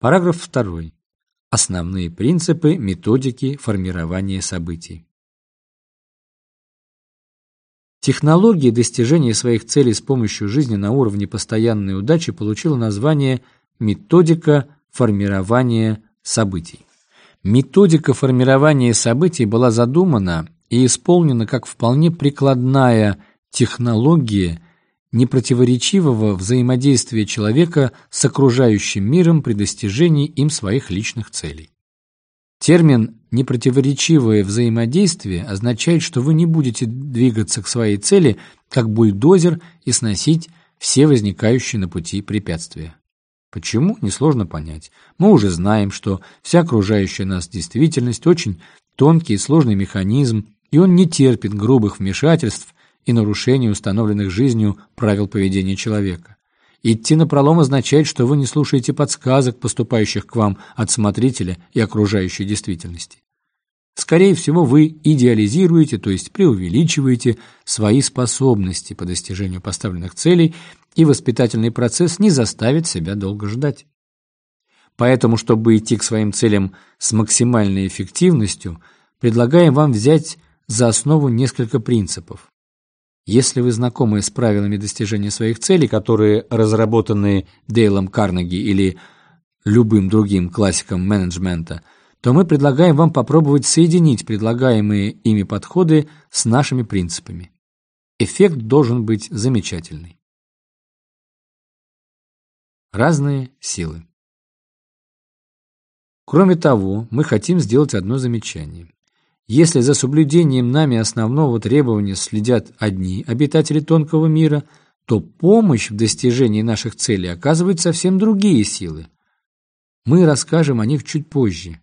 Параграф 2. Основные принципы методики формирования событий. Технология достижения своих целей с помощью жизни на уровне постоянной удачи получила название «методика формирования событий». Методика формирования событий была задумана и исполнена как вполне прикладная технология непротиворечивого взаимодействия человека с окружающим миром при достижении им своих личных целей. Термин «непротиворечивое взаимодействие» означает, что вы не будете двигаться к своей цели как бульдозер и сносить все возникающие на пути препятствия. Почему, несложно понять. Мы уже знаем, что вся окружающая нас действительность очень тонкий и сложный механизм, и он не терпит грубых вмешательств и нарушений установленных жизнью правил поведения человека. Идти на пролом означает, что вы не слушаете подсказок, поступающих к вам от смотрителя и окружающей действительности. Скорее всего, вы идеализируете, то есть преувеличиваете свои способности по достижению поставленных целей, и воспитательный процесс не заставит себя долго ждать. Поэтому, чтобы идти к своим целям с максимальной эффективностью, предлагаем вам взять за основу несколько принципов. Если вы знакомы с правилами достижения своих целей, которые разработаны Дейлом Карнеги или любым другим классиком менеджмента – то мы предлагаем вам попробовать соединить предлагаемые ими подходы с нашими принципами. Эффект должен быть замечательный. Разные силы. Кроме того, мы хотим сделать одно замечание. Если за соблюдением нами основного требования следят одни обитатели тонкого мира, то помощь в достижении наших целей оказывает совсем другие силы. Мы расскажем о них чуть позже.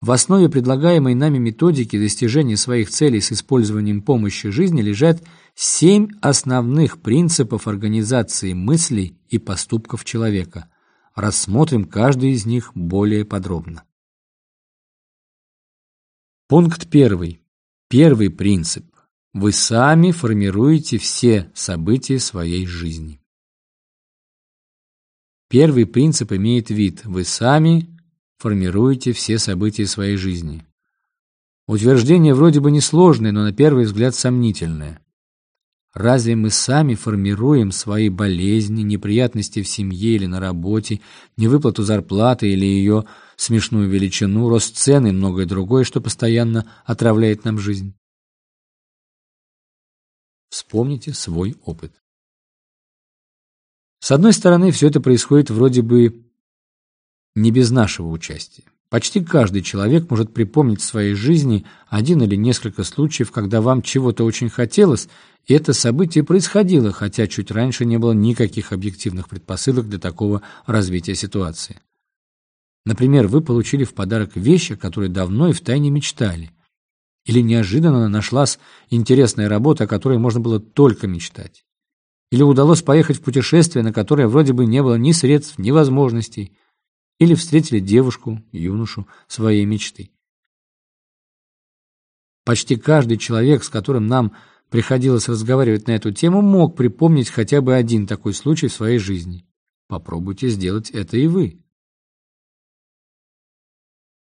В основе предлагаемой нами методики достижения своих целей с использованием помощи жизни лежат семь основных принципов организации мыслей и поступков человека. Рассмотрим каждый из них более подробно. Пункт первый. Первый принцип. Вы сами формируете все события своей жизни. Первый принцип имеет вид «вы сами формируете все события своей жизни. Утверждение вроде бы несложное, но на первый взгляд сомнительное. Разве мы сами формируем свои болезни, неприятности в семье или на работе, невыплату зарплаты или ее смешную величину, рост цен и многое другое, что постоянно отравляет нам жизнь? Вспомните свой опыт. С одной стороны, все это происходит вроде бы не без нашего участия. Почти каждый человек может припомнить в своей жизни один или несколько случаев, когда вам чего-то очень хотелось, и это событие происходило, хотя чуть раньше не было никаких объективных предпосылок для такого развития ситуации. Например, вы получили в подарок вещь, о которой давно и втайне мечтали. Или неожиданно нашлась интересная работа, о которой можно было только мечтать. Или удалось поехать в путешествие, на которое вроде бы не было ни средств, ни возможностей или встретили девушку, юношу своей мечты. Почти каждый человек, с которым нам приходилось разговаривать на эту тему, мог припомнить хотя бы один такой случай в своей жизни. Попробуйте сделать это и вы.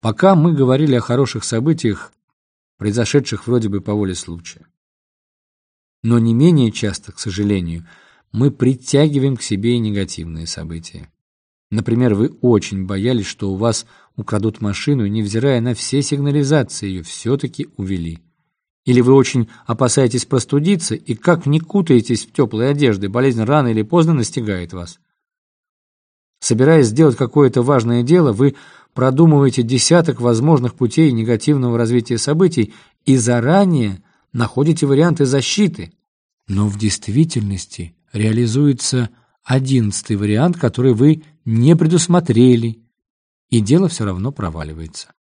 Пока мы говорили о хороших событиях, произошедших вроде бы по воле случая. Но не менее часто, к сожалению, мы притягиваем к себе и негативные события. Например, вы очень боялись, что у вас украдут машину, и, невзирая на все сигнализации, ее все-таки увели. Или вы очень опасаетесь простудиться, и как не кутаетесь в теплые одежды, болезнь рано или поздно настигает вас. Собираясь сделать какое-то важное дело, вы продумываете десяток возможных путей негативного развития событий и заранее находите варианты защиты. Но в действительности реализуется одиннадцатый вариант, который вы не предусмотрели, и дело все равно проваливается.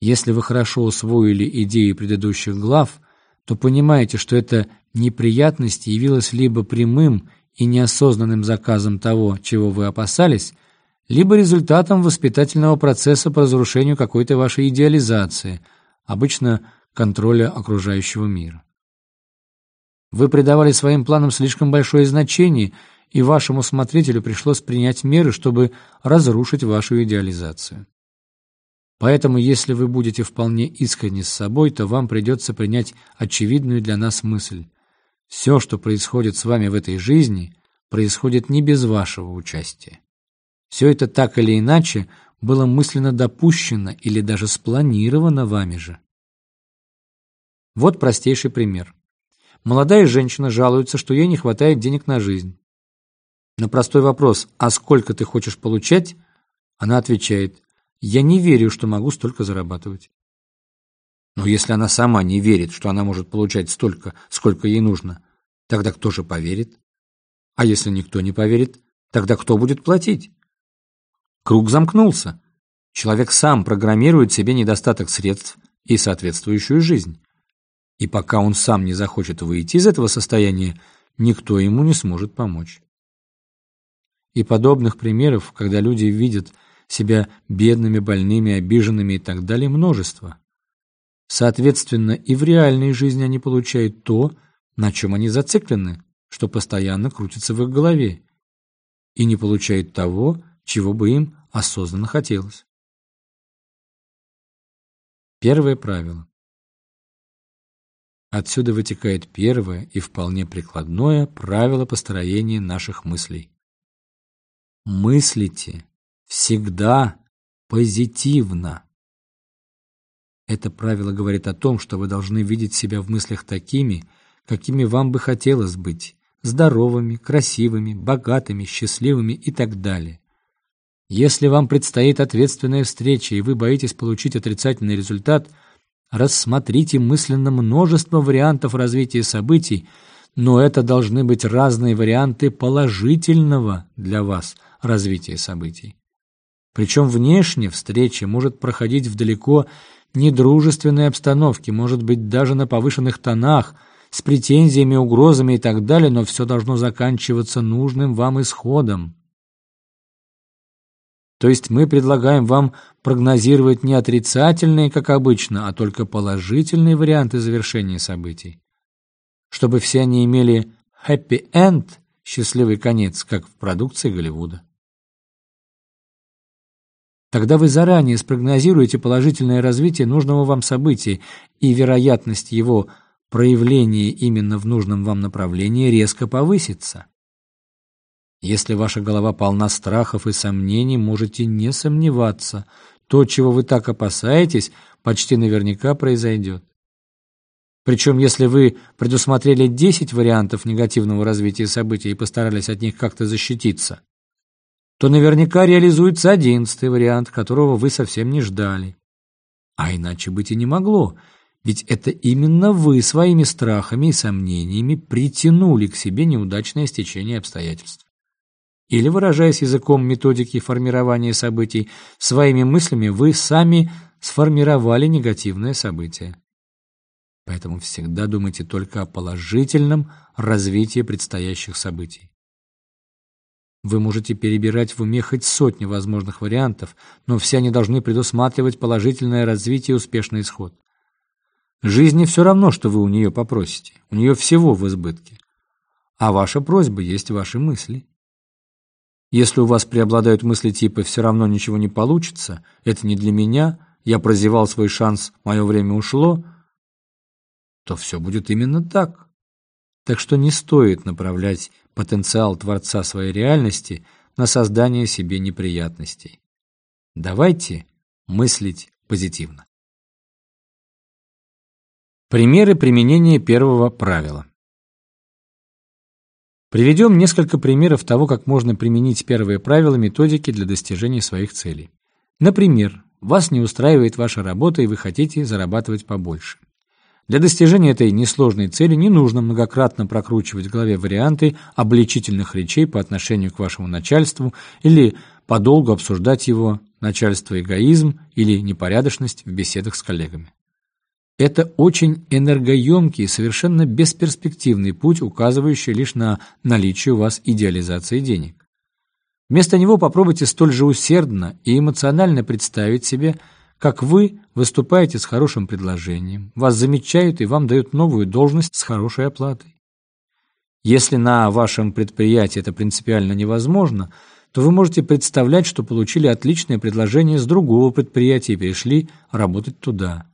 Если вы хорошо усвоили идеи предыдущих глав, то понимаете, что эта неприятность явилась либо прямым и неосознанным заказом того, чего вы опасались, либо результатом воспитательного процесса по разрушению какой-то вашей идеализации, обычно контроля окружающего мира. Вы придавали своим планам слишком большое значение и вашему смотрителю пришлось принять меры, чтобы разрушить вашу идеализацию. Поэтому, если вы будете вполне искренни с собой, то вам придется принять очевидную для нас мысль. Все, что происходит с вами в этой жизни, происходит не без вашего участия. Все это так или иначе было мысленно допущено или даже спланировано вами же. Вот простейший пример. Молодая женщина жалуется, что ей не хватает денег на жизнь. На простой вопрос «А сколько ты хочешь получать?» она отвечает «Я не верю, что могу столько зарабатывать». Но если она сама не верит, что она может получать столько, сколько ей нужно, тогда кто же поверит? А если никто не поверит, тогда кто будет платить? Круг замкнулся. Человек сам программирует себе недостаток средств и соответствующую жизнь. И пока он сам не захочет выйти из этого состояния, никто ему не сможет помочь. И подобных примеров, когда люди видят себя бедными, больными, обиженными и так далее, множество. Соответственно, и в реальной жизни они получают то, на чем они зациклены, что постоянно крутится в их голове, и не получают того, чего бы им осознанно хотелось. Первое правило. Отсюда вытекает первое и вполне прикладное правило построения наших мыслей. Мыслите всегда позитивно. Это правило говорит о том, что вы должны видеть себя в мыслях такими, какими вам бы хотелось быть, здоровыми, красивыми, богатыми, счастливыми и так далее. Если вам предстоит ответственная встреча, и вы боитесь получить отрицательный результат – Рассмотрите мысленно множество вариантов развития событий, но это должны быть разные варианты положительного для вас развития событий. Причем внешне встреча может проходить в далеко недружественной обстановке, может быть даже на повышенных тонах, с претензиями, угрозами и так далее, но все должно заканчиваться нужным вам исходом. То есть мы предлагаем вам прогнозировать не отрицательные, как обычно, а только положительные варианты завершения событий. Чтобы все они имели happy end, счастливый конец, как в продукции Голливуда. Тогда вы заранее спрогнозируете положительное развитие нужного вам события, и вероятность его проявления именно в нужном вам направлении резко повысится. Если ваша голова полна страхов и сомнений, можете не сомневаться. То, чего вы так опасаетесь, почти наверняка произойдет. Причем, если вы предусмотрели 10 вариантов негативного развития событий и постарались от них как-то защититься, то наверняка реализуется одиннадцатый вариант, которого вы совсем не ждали. А иначе быть и не могло, ведь это именно вы своими страхами и сомнениями притянули к себе неудачное стечение обстоятельств. Или, выражаясь языком методики формирования событий, своими мыслями вы сами сформировали негативное событие. Поэтому всегда думайте только о положительном развитии предстоящих событий. Вы можете перебирать в уме хоть сотни возможных вариантов, но все они должны предусматривать положительное развитие и успешный исход. Жизни все равно, что вы у нее попросите. У нее всего в избытке. А ваша просьба есть ваши мысли. Если у вас преобладают мысли типа «все равно ничего не получится», «это не для меня», «я прозевал свой шанс, мое время ушло», то все будет именно так. Так что не стоит направлять потенциал Творца своей реальности на создание себе неприятностей. Давайте мыслить позитивно. Примеры применения первого правила. Приведем несколько примеров того, как можно применить первые правила методики для достижения своих целей. Например, вас не устраивает ваша работа и вы хотите зарабатывать побольше. Для достижения этой несложной цели не нужно многократно прокручивать в голове варианты обличительных речей по отношению к вашему начальству или подолгу обсуждать его начальство эгоизм или непорядочность в беседах с коллегами. Это очень энергоемкий, совершенно бесперспективный путь, указывающий лишь на наличие у вас идеализации денег. Вместо него попробуйте столь же усердно и эмоционально представить себе, как вы выступаете с хорошим предложением, вас замечают и вам дают новую должность с хорошей оплатой. Если на вашем предприятии это принципиально невозможно, то вы можете представлять, что получили отличное предложение с другого предприятия и перешли работать туда.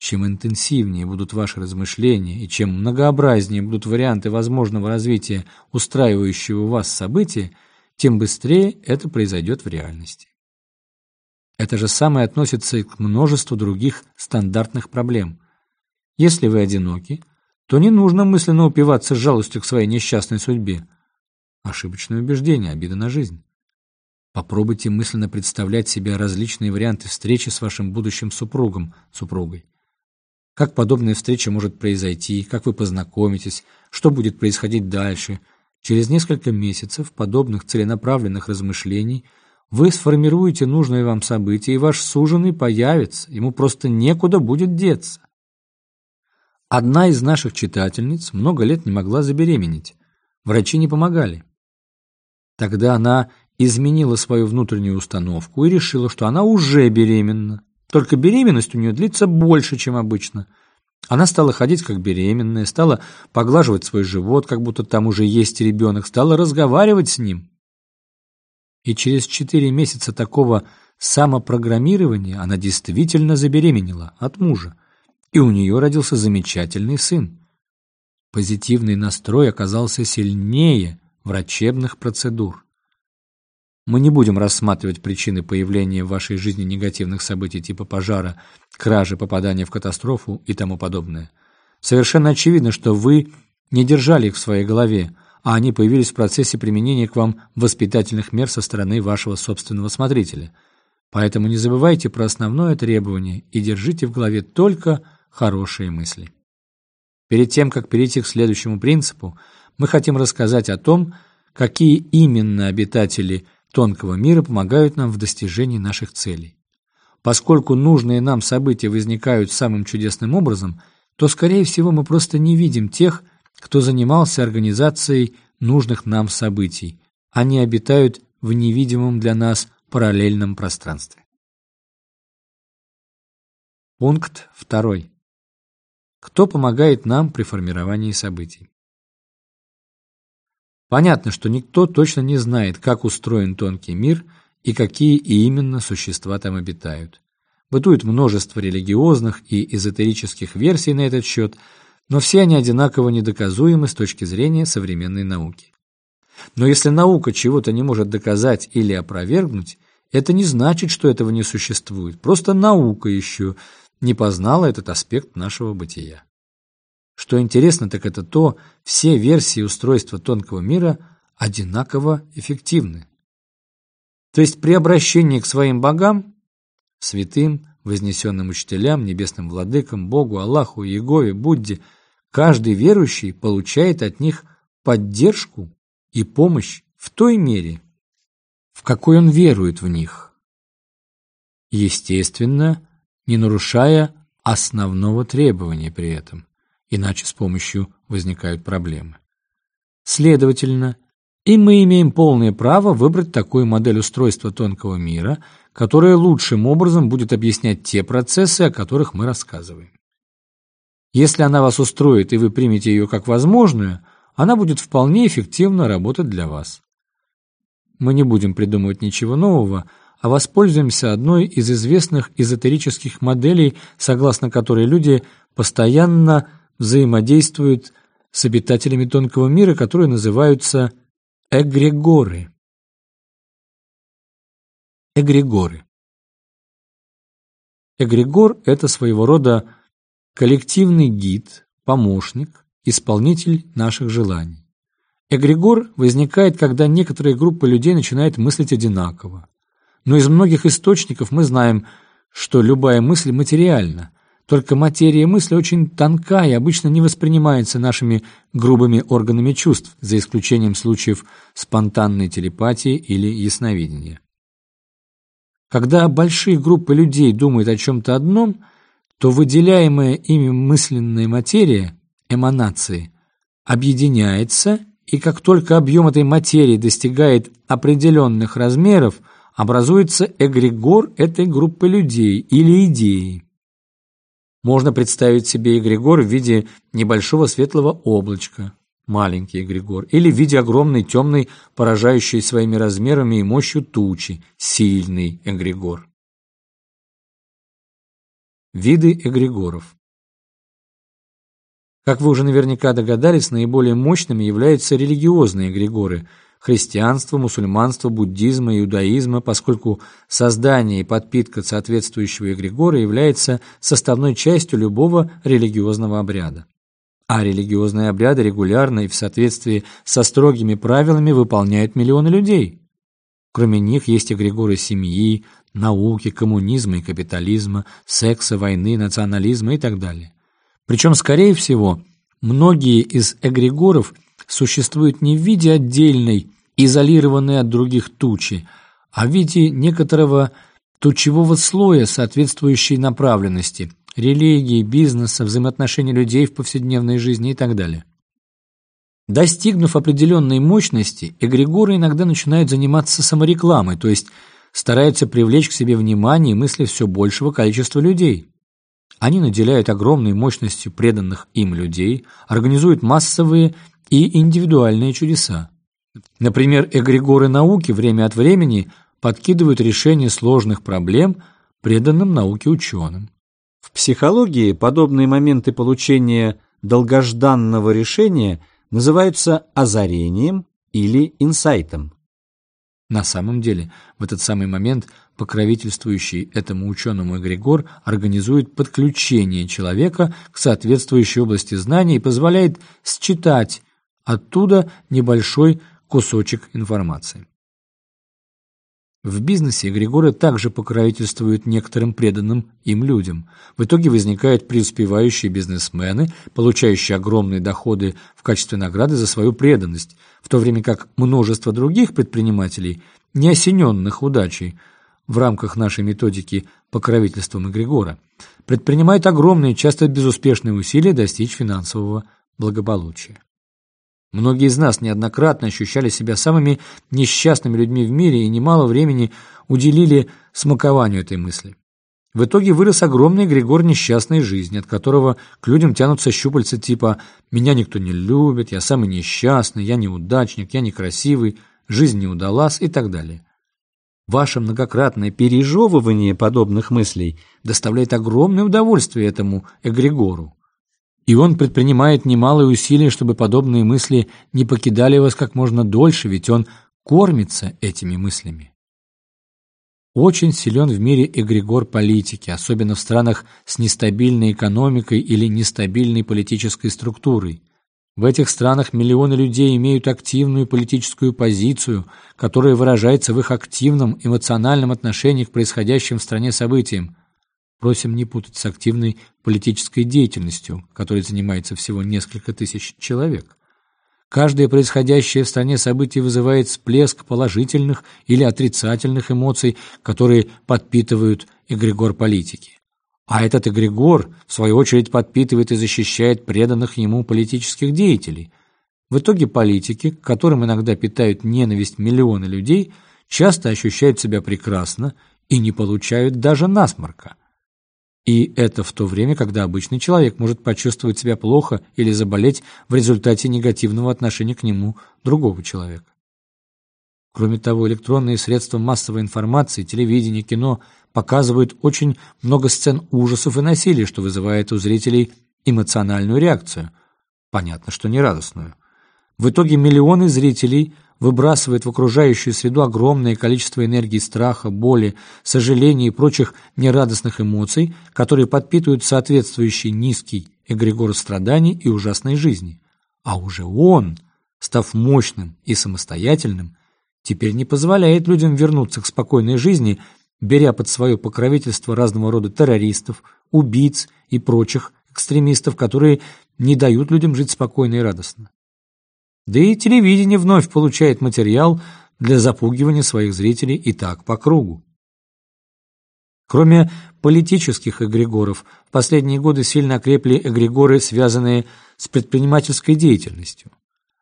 Чем интенсивнее будут ваши размышления и чем многообразнее будут варианты возможного развития устраивающего вас события, тем быстрее это произойдет в реальности. Это же самое относится и к множеству других стандартных проблем. Если вы одиноки, то не нужно мысленно упиваться жалостью к своей несчастной судьбе. Ошибочное убеждение, обида на жизнь. Попробуйте мысленно представлять себе различные варианты встречи с вашим будущим супругом, супругой. Как подобная встреча может произойти, как вы познакомитесь, что будет происходить дальше. Через несколько месяцев подобных целенаправленных размышлений вы сформируете нужное вам событие, и ваш суженый появится, ему просто некуда будет деться. Одна из наших читательниц много лет не могла забеременеть. Врачи не помогали. Тогда она изменила свою внутреннюю установку и решила, что она уже беременна. Только беременность у нее длится больше, чем обычно. Она стала ходить как беременная, стала поглаживать свой живот, как будто там уже есть ребенок, стала разговаривать с ним. И через четыре месяца такого самопрограммирования она действительно забеременела от мужа, и у нее родился замечательный сын. Позитивный настрой оказался сильнее врачебных процедур. Мы не будем рассматривать причины появления в вашей жизни негативных событий типа пожара, кражи, попадания в катастрофу и тому подобное. Совершенно очевидно, что вы не держали их в своей голове, а они появились в процессе применения к вам воспитательных мер со стороны вашего собственного смотрителя. Поэтому не забывайте про основное требование и держите в голове только хорошие мысли. Перед тем, как перейти к следующему принципу, мы хотим рассказать о том, какие именно обитатели – тонкого мира помогают нам в достижении наших целей. Поскольку нужные нам события возникают самым чудесным образом, то, скорее всего, мы просто не видим тех, кто занимался организацией нужных нам событий. Они обитают в невидимом для нас параллельном пространстве. Пункт второй. Кто помогает нам при формировании событий? Понятно, что никто точно не знает, как устроен тонкий мир и какие именно существа там обитают. Бытует множество религиозных и эзотерических версий на этот счет, но все они одинаково недоказуемы с точки зрения современной науки. Но если наука чего-то не может доказать или опровергнуть, это не значит, что этого не существует, просто наука еще не познала этот аспект нашего бытия. Что интересно, так это то, все версии устройства тонкого мира одинаково эффективны. То есть при обращении к своим богам, святым, вознесенным учителям, небесным владыкам, Богу, Аллаху, Иегове, Будде, каждый верующий получает от них поддержку и помощь в той мере, в какой он верует в них. Естественно, не нарушая основного требования при этом иначе с помощью возникают проблемы. Следовательно, и мы имеем полное право выбрать такую модель устройства тонкого мира, которая лучшим образом будет объяснять те процессы, о которых мы рассказываем. Если она вас устроит и вы примете ее как возможную, она будет вполне эффективно работать для вас. Мы не будем придумывать ничего нового, а воспользуемся одной из известных эзотерических моделей, согласно которой люди постоянно взаимодействуют с обитателями тонкого мира, которые называются эгрегоры. Эгрегоры. Эгрегор – это своего рода коллективный гид, помощник, исполнитель наших желаний. Эгрегор возникает, когда некоторая группа людей начинает мыслить одинаково. Но из многих источников мы знаем, что любая мысль материальна, только материя мысли очень тонка и обычно не воспринимается нашими грубыми органами чувств, за исключением случаев спонтанной телепатии или ясновидения. Когда большие группы людей думают о чем-то одном, то выделяемая ими мысленная материя, эманации, объединяется, и как только объем этой материи достигает определенных размеров, образуется эгрегор этой группы людей или идеи. Можно представить себе эгрегор в виде небольшого светлого облачка. маленький эгрегор, или в виде огромной темной, поражающей своими размерами и мощью тучи, сильный эгрегор. Виды эгрегоров Как вы уже наверняка догадались, наиболее мощными являются религиозные эгрегоры – христианства, мусульманства, буддизма, иудаизма, поскольку создание и подпитка соответствующего эгрегора является составной частью любого религиозного обряда а религиозные обряды регулярно и в соответствии со строгими правилами выполняют миллионы людей. Кроме них есть эгрегоры семьи, науки, коммунизма и капитализма, секса, войны, национализма и так далее. Причем, скорее всего, многие из эгрегоров существуют не в виде отдельной, изолированной от других тучи, а в виде некоторого тучевого слоя соответствующей направленности, религии, бизнеса, взаимоотношений людей в повседневной жизни и так далее. Достигнув определенной мощности, эгрегоры иногда начинают заниматься саморекламой, то есть стараются привлечь к себе внимание и мысли все большего количества людей. Они наделяют огромной мощностью преданных им людей, организуют массовые и индивидуальные чудеса. Например, эгрегоры науки время от времени подкидывают решение сложных проблем преданным науке ученым. В психологии подобные моменты получения долгожданного решения называются озарением или инсайтом. На самом деле, в этот самый момент покровительствующий этому ученому эгрегор организует подключение человека к соответствующей области знаний и позволяет считать оттуда небольшой кусочек информации. В бизнесе эгрегоры также покровительствуют некоторым преданным им людям. В итоге возникают преуспевающие бизнесмены, получающие огромные доходы в качестве награды за свою преданность, в то время как множество других предпринимателей, не осененных удачей в рамках нашей методики покровительством эгрегора, предпринимают огромные, часто безуспешные усилия достичь финансового благополучия. Многие из нас неоднократно ощущали себя самыми несчастными людьми в мире и немало времени уделили смакованию этой мысли. В итоге вырос огромный Григор несчастной жизни, от которого к людям тянутся щупальца типа «меня никто не любит», «я самый несчастный», «я неудачник», «я некрасивый», «жизнь не удалась» и так далее. Ваше многократное пережевывание подобных мыслей доставляет огромное удовольствие этому эгрегору. И он предпринимает немалые усилия, чтобы подобные мысли не покидали вас как можно дольше, ведь он кормится этими мыслями. Очень силен в мире эгрегор политики, особенно в странах с нестабильной экономикой или нестабильной политической структурой. В этих странах миллионы людей имеют активную политическую позицию, которая выражается в их активном эмоциональном отношении к происходящим в стране событиям, Просим не путать с активной политической деятельностью, которой занимается всего несколько тысяч человек. Каждое происходящее в стране событие вызывает всплеск положительных или отрицательных эмоций, которые подпитывают эгрегор политики. А этот эгрегор, в свою очередь, подпитывает и защищает преданных ему политических деятелей. В итоге политики, к которым иногда питают ненависть миллионы людей, часто ощущают себя прекрасно и не получают даже насморка. И это в то время, когда обычный человек может почувствовать себя плохо или заболеть в результате негативного отношения к нему другого человека. Кроме того, электронные средства массовой информации, телевидение, кино показывают очень много сцен ужасов и насилия, что вызывает у зрителей эмоциональную реакцию. Понятно, что нерадостную. В итоге миллионы зрителей – выбрасывает в окружающую среду огромное количество энергии страха, боли, сожаления и прочих нерадостных эмоций, которые подпитывают соответствующий низкий эгрегор страданий и ужасной жизни. А уже он, став мощным и самостоятельным, теперь не позволяет людям вернуться к спокойной жизни, беря под свое покровительство разного рода террористов, убийц и прочих экстремистов, которые не дают людям жить спокойно и радостно. Да и телевидение вновь получает материал для запугивания своих зрителей и так по кругу. Кроме политических эгрегоров, в последние годы сильно окрепли эгрегоры, связанные с предпринимательской деятельностью.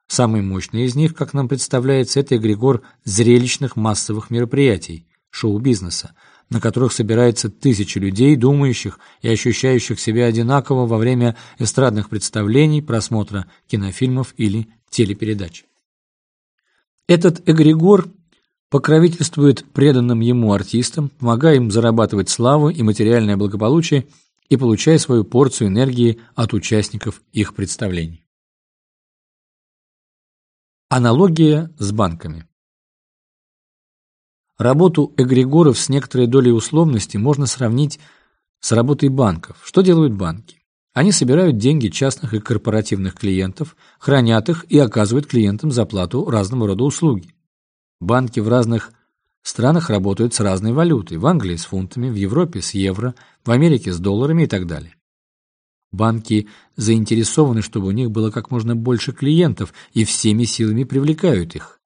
Самый мощный из них, как нам представляется, это эгрегор зрелищных массовых мероприятий, шоу-бизнеса, на которых собирается тысячи людей, думающих и ощущающих себя одинаково во время эстрадных представлений, просмотра кинофильмов или телепередач. Этот эгрегор покровительствует преданным ему артистам, помогая им зарабатывать славу и материальное благополучие и получая свою порцию энергии от участников их представлений. Аналогия с банками. Работу эгрегоров с некоторой долей условности можно сравнить с работой банков. Что делают банки? Они собирают деньги частных и корпоративных клиентов, хранят их и оказывают клиентам за плату разного рода услуги. Банки в разных странах работают с разной валютой. В Англии с фунтами, в Европе с евро, в Америке с долларами и так далее. Банки заинтересованы, чтобы у них было как можно больше клиентов и всеми силами привлекают их.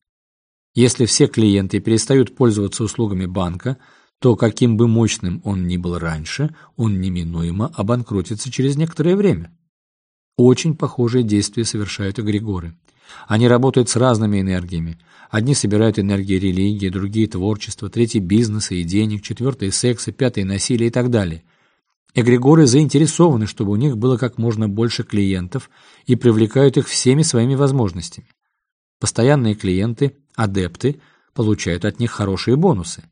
Если все клиенты перестают пользоваться услугами банка – то каким бы мощным он ни был раньше, он неминуемо обанкротится через некоторое время. Очень похожие действия совершают эгрегоры. Они работают с разными энергиями. Одни собирают энергии религии, другие – творчества, третьи – бизнеса и денег, четвертые – секса, пятые – насилия и так далее. Эгрегоры заинтересованы, чтобы у них было как можно больше клиентов и привлекают их всеми своими возможностями. Постоянные клиенты, адепты, получают от них хорошие бонусы.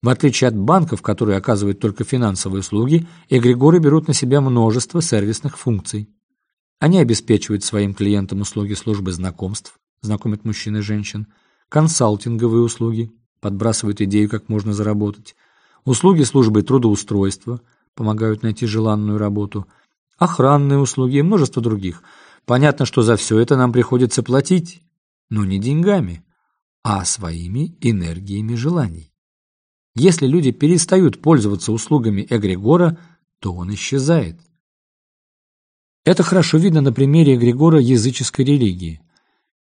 В отличие от банков, которые оказывают только финансовые услуги, эгрегоры берут на себя множество сервисных функций. Они обеспечивают своим клиентам услуги службы знакомств, знакомят мужчин и женщин, консалтинговые услуги, подбрасывают идею, как можно заработать, услуги службы трудоустройства, помогают найти желанную работу, охранные услуги и множество других. Понятно, что за все это нам приходится платить, но не деньгами, а своими энергиями желаний. Если люди перестают пользоваться услугами эгрегора, то он исчезает. Это хорошо видно на примере эгрегора языческой религии.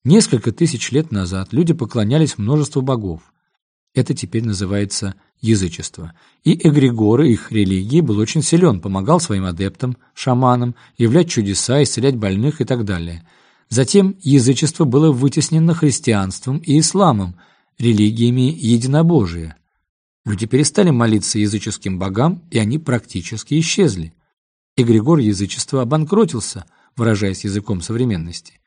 Несколько тысяч лет назад люди поклонялись множеству богов. Это теперь называется язычество. И эгрегор их религии был очень силен, помогал своим адептам, шаманам, являть чудеса, исцелять больных и так далее. Затем язычество было вытеснено христианством и исламом, религиями единобожия. Люди перестали молиться языческим богам, и они практически исчезли. Эгрегор язычества обанкротился, выражаясь языком современности.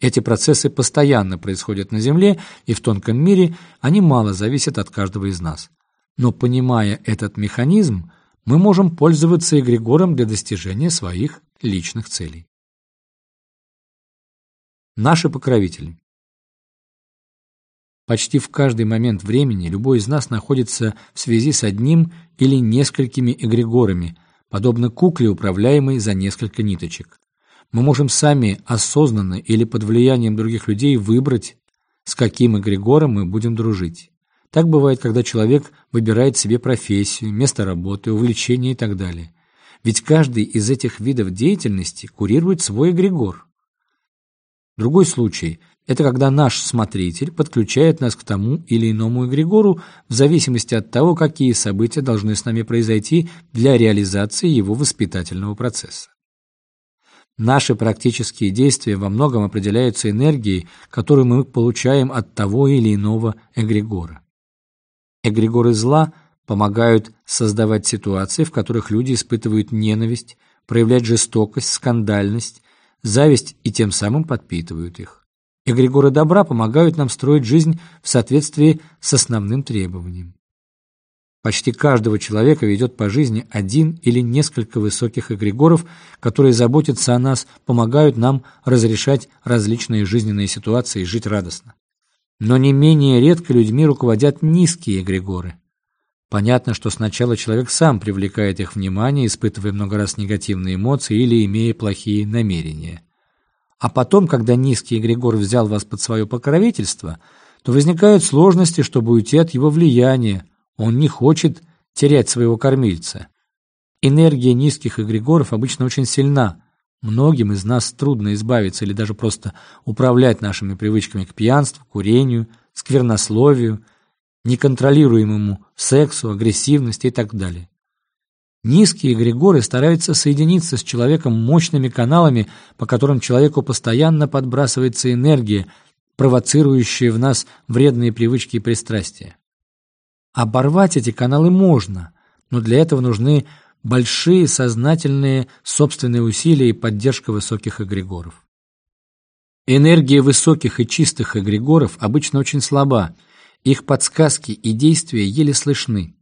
Эти процессы постоянно происходят на Земле, и в тонком мире они мало зависят от каждого из нас. Но понимая этот механизм, мы можем пользоваться эгрегором для достижения своих личных целей. Наши покровители Почти в каждый момент времени любой из нас находится в связи с одним или несколькими эгрегорами, подобно кукле, управляемой за несколько ниточек. Мы можем сами осознанно или под влиянием других людей выбрать, с каким эгрегором мы будем дружить. Так бывает, когда человек выбирает себе профессию, место работы, увлечение и так далее. Ведь каждый из этих видов деятельности курирует свой эгрегор. Другой случай – это когда наш смотритель подключает нас к тому или иному эгрегору в зависимости от того, какие события должны с нами произойти для реализации его воспитательного процесса. Наши практические действия во многом определяются энергией, которую мы получаем от того или иного эгрегора. Эгрегоры зла помогают создавать ситуации, в которых люди испытывают ненависть, проявлять жестокость, скандальность, зависть и тем самым подпитывают их. Эгрегоры добра помогают нам строить жизнь в соответствии с основным требованием. Почти каждого человека ведет по жизни один или несколько высоких эгрегоров, которые заботятся о нас, помогают нам разрешать различные жизненные ситуации и жить радостно. Но не менее редко людьми руководят низкие эгрегоры. Понятно, что сначала человек сам привлекает их внимание, испытывая много раз негативные эмоции или имея плохие намерения. А потом, когда низкий эгрегор взял вас под свое покровительство, то возникают сложности, чтобы уйти от его влияния. Он не хочет терять своего кормильца. Энергия низких эгрегоров обычно очень сильна. Многим из нас трудно избавиться или даже просто управлять нашими привычками к пьянству, курению, сквернословию, неконтролируемому сексу, агрессивности и так далее. Низкие эгрегоры стараются соединиться с человеком мощными каналами, по которым человеку постоянно подбрасывается энергия, провоцирующая в нас вредные привычки и пристрастия. Оборвать эти каналы можно, но для этого нужны большие сознательные собственные усилия и поддержка высоких эгрегоров. Энергия высоких и чистых эгрегоров обычно очень слаба, их подсказки и действия еле слышны.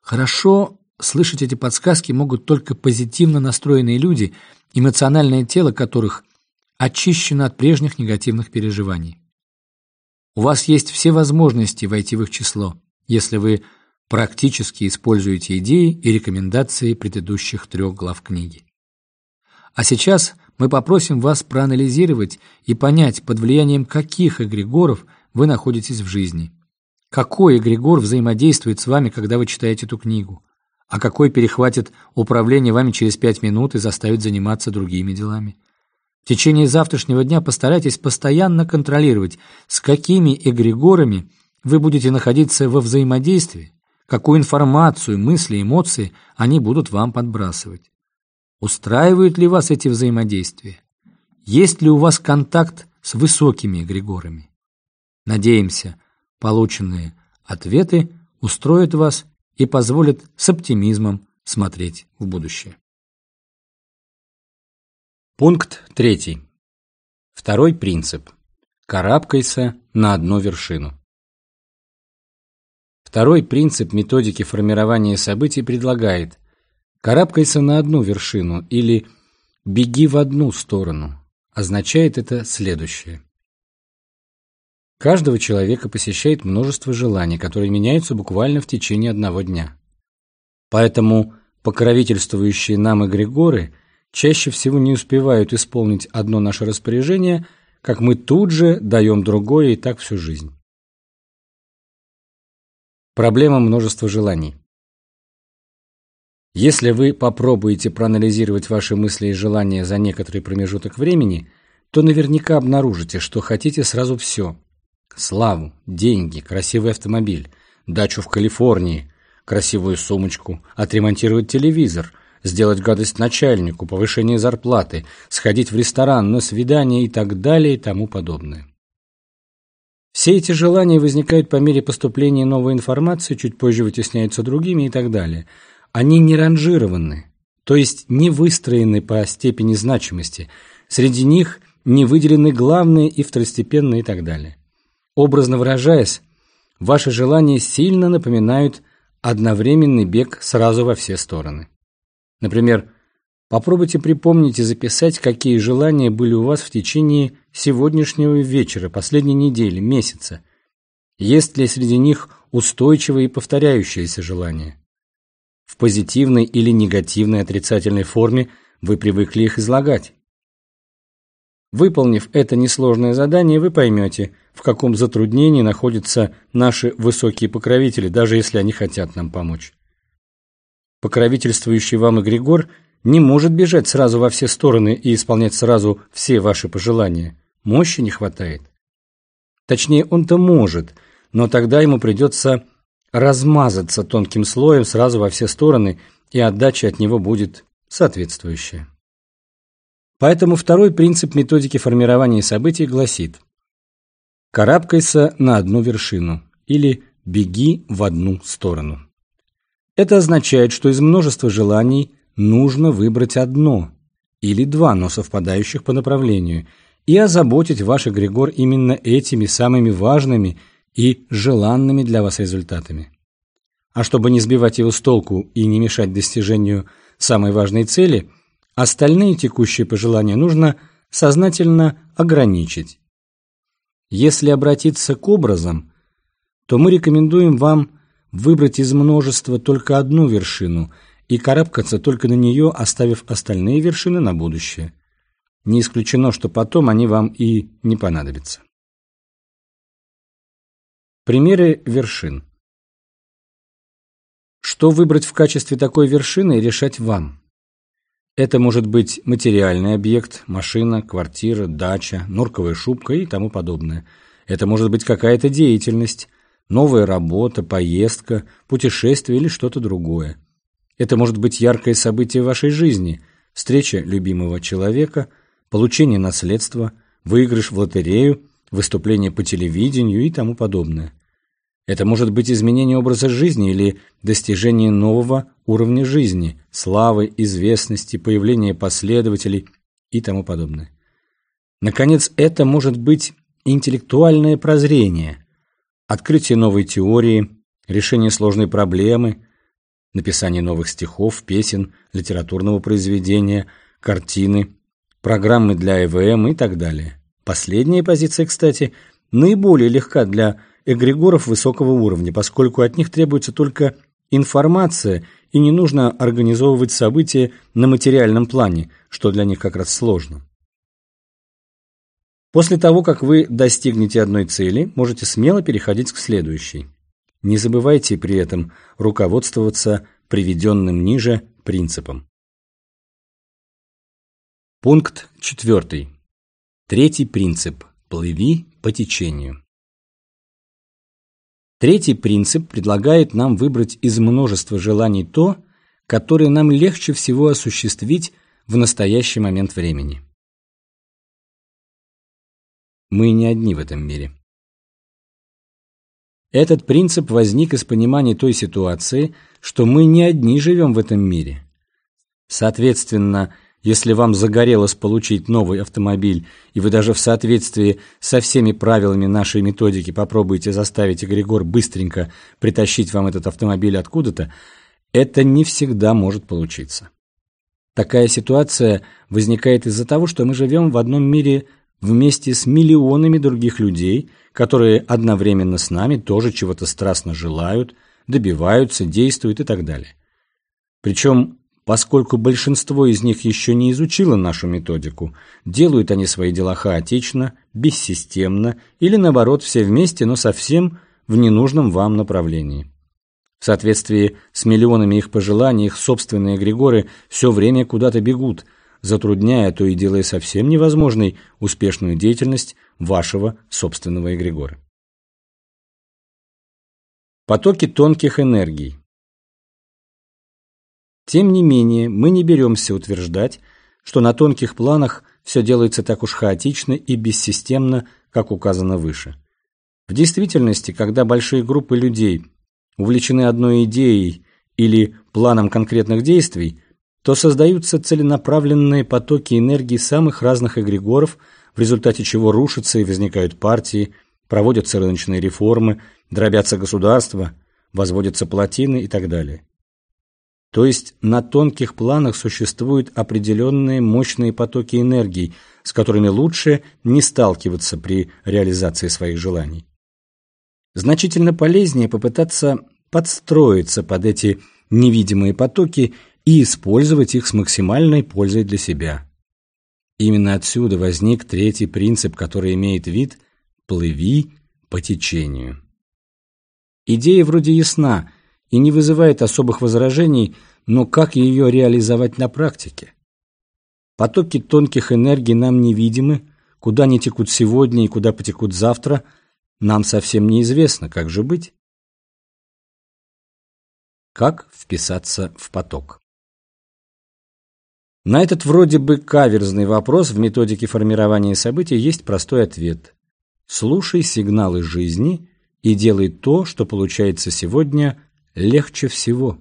Хорошо слышать эти подсказки могут только позитивно настроенные люди, эмоциональное тело которых очищено от прежних негативных переживаний. У вас есть все возможности войти в их число, если вы практически используете идеи и рекомендации предыдущих трех глав книги. А сейчас мы попросим вас проанализировать и понять, под влиянием каких эгрегоров вы находитесь в жизни. Какой эгрегор взаимодействует с вами, когда вы читаете эту книгу, а какой перехватит управление вами через пять минут и заставит заниматься другими делами. В течение завтрашнего дня постарайтесь постоянно контролировать, с какими эгрегорами вы будете находиться во взаимодействии, какую информацию, мысли, эмоции они будут вам подбрасывать. Устраивают ли вас эти взаимодействия? Есть ли у вас контакт с высокими эгрегорами? Надеемся, полученные ответы устроят вас и позволят с оптимизмом смотреть в будущее. Пункт третий. Второй принцип. Карабкайся на одну вершину. Второй принцип методики формирования событий предлагает Карабкайся на одну вершину или беги в одну сторону. Означает это следующее. Каждого человека посещает множество желаний, которые меняются буквально в течение одного дня. Поэтому покровительствующие нам эгрегоры чаще всего не успевают исполнить одно наше распоряжение, как мы тут же даем другое и так всю жизнь. Проблема множества желаний. Если вы попробуете проанализировать ваши мысли и желания за некоторый промежуток времени, то наверняка обнаружите, что хотите сразу все. Славу, деньги, красивый автомобиль, дачу в Калифорнии, красивую сумочку, отремонтировать телевизор, сделать гадость начальнику, повышение зарплаты, сходить в ресторан, на свидание и так далее и тому подобное. Все эти желания возникают по мере поступления новой информации, чуть позже вытесняются другими и так далее – они не ранжированы, то есть не выстроены по степени значимости. Среди них не выделены главные и второстепенные и так далее. Образно выражаясь, ваши желания сильно напоминают одновременный бег сразу во все стороны. Например, попробуйте припомнить и записать, какие желания были у вас в течение сегодняшнего вечера, последней недели, месяца. Есть ли среди них устойчивые и повторяющиеся желания? в позитивной или негативной отрицательной форме вы привыкли их излагать. Выполнив это несложное задание, вы поймете, в каком затруднении находятся наши высокие покровители, даже если они хотят нам помочь. Покровительствующий вам эгрегор не может бежать сразу во все стороны и исполнять сразу все ваши пожелания. Мощи не хватает. Точнее, он-то может, но тогда ему придется размазаться тонким слоем сразу во все стороны, и отдача от него будет соответствующая. Поэтому второй принцип методики формирования событий гласит «карабкайся на одну вершину» или «беги в одну сторону». Это означает, что из множества желаний нужно выбрать одно или два, но совпадающих по направлению, и озаботить ваш эгрегор именно этими самыми важными и желанными для вас результатами. А чтобы не сбивать его с толку и не мешать достижению самой важной цели, остальные текущие пожелания нужно сознательно ограничить. Если обратиться к образам, то мы рекомендуем вам выбрать из множества только одну вершину и карабкаться только на нее, оставив остальные вершины на будущее. Не исключено, что потом они вам и не понадобятся. Примеры вершин. Что выбрать в качестве такой вершины, решать вам. Это может быть материальный объект, машина, квартира, дача, норковая шубка и тому подобное. Это может быть какая-то деятельность, новая работа, поездка, путешествие или что-то другое. Это может быть яркое событие в вашей жизни, встреча любимого человека, получение наследства, выигрыш в лотерею, выступление по телевидению и тому подобное. Это может быть изменение образа жизни или достижение нового уровня жизни, славы, известности, появление последователей и тому подобное. Наконец, это может быть интеллектуальное прозрение, открытие новой теории, решение сложной проблемы, написание новых стихов, песен, литературного произведения, картины, программы для ЭВМ и так далее. Последняя позиция, кстати, наиболее легка для эгрегоров высокого уровня, поскольку от них требуется только информация и не нужно организовывать события на материальном плане, что для них как раз сложно. После того, как вы достигнете одной цели, можете смело переходить к следующей. Не забывайте при этом руководствоваться приведенным ниже принципом. Пункт 4. Третий принцип. Плыви по течению. Третий принцип предлагает нам выбрать из множества желаний то, которое нам легче всего осуществить в настоящий момент времени. Мы не одни в этом мире. Этот принцип возник из понимания той ситуации, что мы не одни живем в этом мире. Соответственно, если вам загорелось получить новый автомобиль, и вы даже в соответствии со всеми правилами нашей методики попробуете заставить Эгрегор быстренько притащить вам этот автомобиль откуда-то, это не всегда может получиться. Такая ситуация возникает из-за того, что мы живем в одном мире вместе с миллионами других людей, которые одновременно с нами тоже чего-то страстно желают, добиваются, действуют и так далее. Причем Поскольку большинство из них еще не изучило нашу методику, делают они свои дела хаотично, бессистемно или, наоборот, все вместе, но совсем в ненужном вам направлении. В соответствии с миллионами их пожеланий, их собственные эгрегоры все время куда-то бегут, затрудняя, то и делая совсем невозможной успешную деятельность вашего собственного эгрегора. Потоки тонких энергий. Тем не менее, мы не беремся утверждать, что на тонких планах все делается так уж хаотично и бессистемно, как указано выше. В действительности, когда большие группы людей увлечены одной идеей или планом конкретных действий, то создаются целенаправленные потоки энергии самых разных эгрегоров, в результате чего рушатся и возникают партии, проводятся рыночные реформы, дробятся государства, возводятся плотины и так далее. То есть на тонких планах существуют определенные мощные потоки энергии, с которыми лучше не сталкиваться при реализации своих желаний. Значительно полезнее попытаться подстроиться под эти невидимые потоки и использовать их с максимальной пользой для себя. Именно отсюда возник третий принцип, который имеет вид «плыви по течению». Идея вроде ясна – и не вызывает особых возражений, но как ее реализовать на практике? Потоки тонких энергий нам невидимы, куда они текут сегодня и куда потекут завтра, нам совсем неизвестно, как же быть. Как вписаться в поток? На этот вроде бы каверзный вопрос в методике формирования событий есть простой ответ. Слушай сигналы жизни и делай то, что получается сегодня легче всего.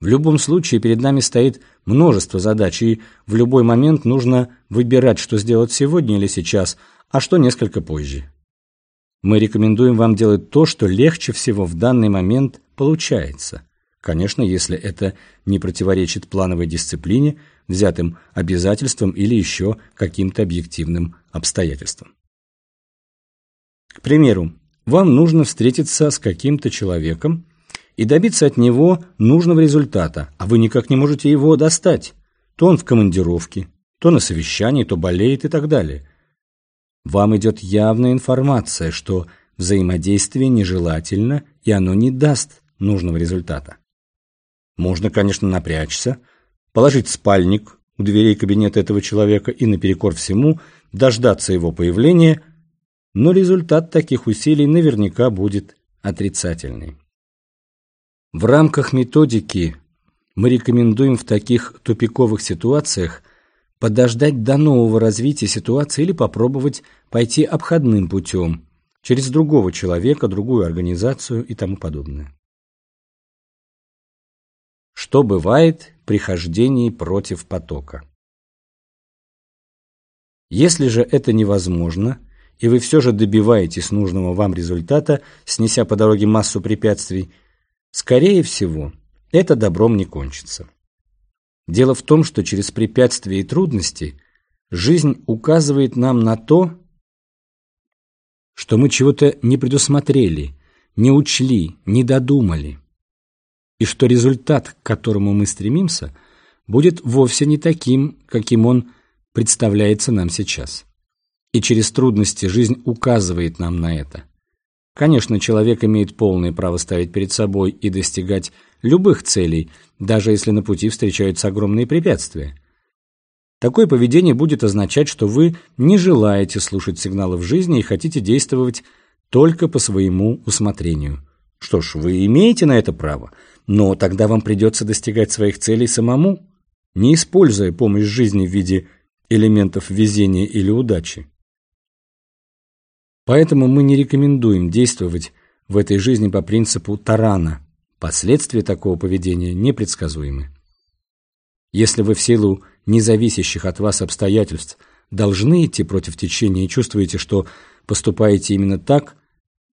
В любом случае перед нами стоит множество задач, и в любой момент нужно выбирать, что сделать сегодня или сейчас, а что несколько позже. Мы рекомендуем вам делать то, что легче всего в данный момент получается. Конечно, если это не противоречит плановой дисциплине, взятым обязательствам или еще каким-то объективным обстоятельствам. К примеру, вам нужно встретиться с каким-то человеком, и добиться от него нужного результата, а вы никак не можете его достать. То он в командировке, то на совещании, то болеет и так далее. Вам идет явная информация, что взаимодействие нежелательно, и оно не даст нужного результата. Можно, конечно, напрячься, положить спальник у дверей кабинета этого человека и наперекор всему дождаться его появления, но результат таких усилий наверняка будет отрицательный. В рамках методики мы рекомендуем в таких тупиковых ситуациях подождать до нового развития ситуации или попробовать пойти обходным путем, через другого человека, другую организацию и тому подобное. Что бывает при хождении против потока? Если же это невозможно, и вы все же добиваетесь нужного вам результата, снеся по дороге массу препятствий, скорее всего, это добром не кончится. Дело в том, что через препятствия и трудности жизнь указывает нам на то, что мы чего-то не предусмотрели, не учли, не додумали, и что результат, к которому мы стремимся, будет вовсе не таким, каким он представляется нам сейчас. И через трудности жизнь указывает нам на это. Конечно, человек имеет полное право ставить перед собой и достигать любых целей, даже если на пути встречаются огромные препятствия. Такое поведение будет означать, что вы не желаете слушать сигналы в жизни и хотите действовать только по своему усмотрению. Что ж, вы имеете на это право, но тогда вам придется достигать своих целей самому, не используя помощь жизни в виде элементов везения или удачи. Поэтому мы не рекомендуем действовать в этой жизни по принципу тарана. Последствия такого поведения непредсказуемы. Если вы в силу независящих от вас обстоятельств должны идти против течения и чувствуете, что поступаете именно так,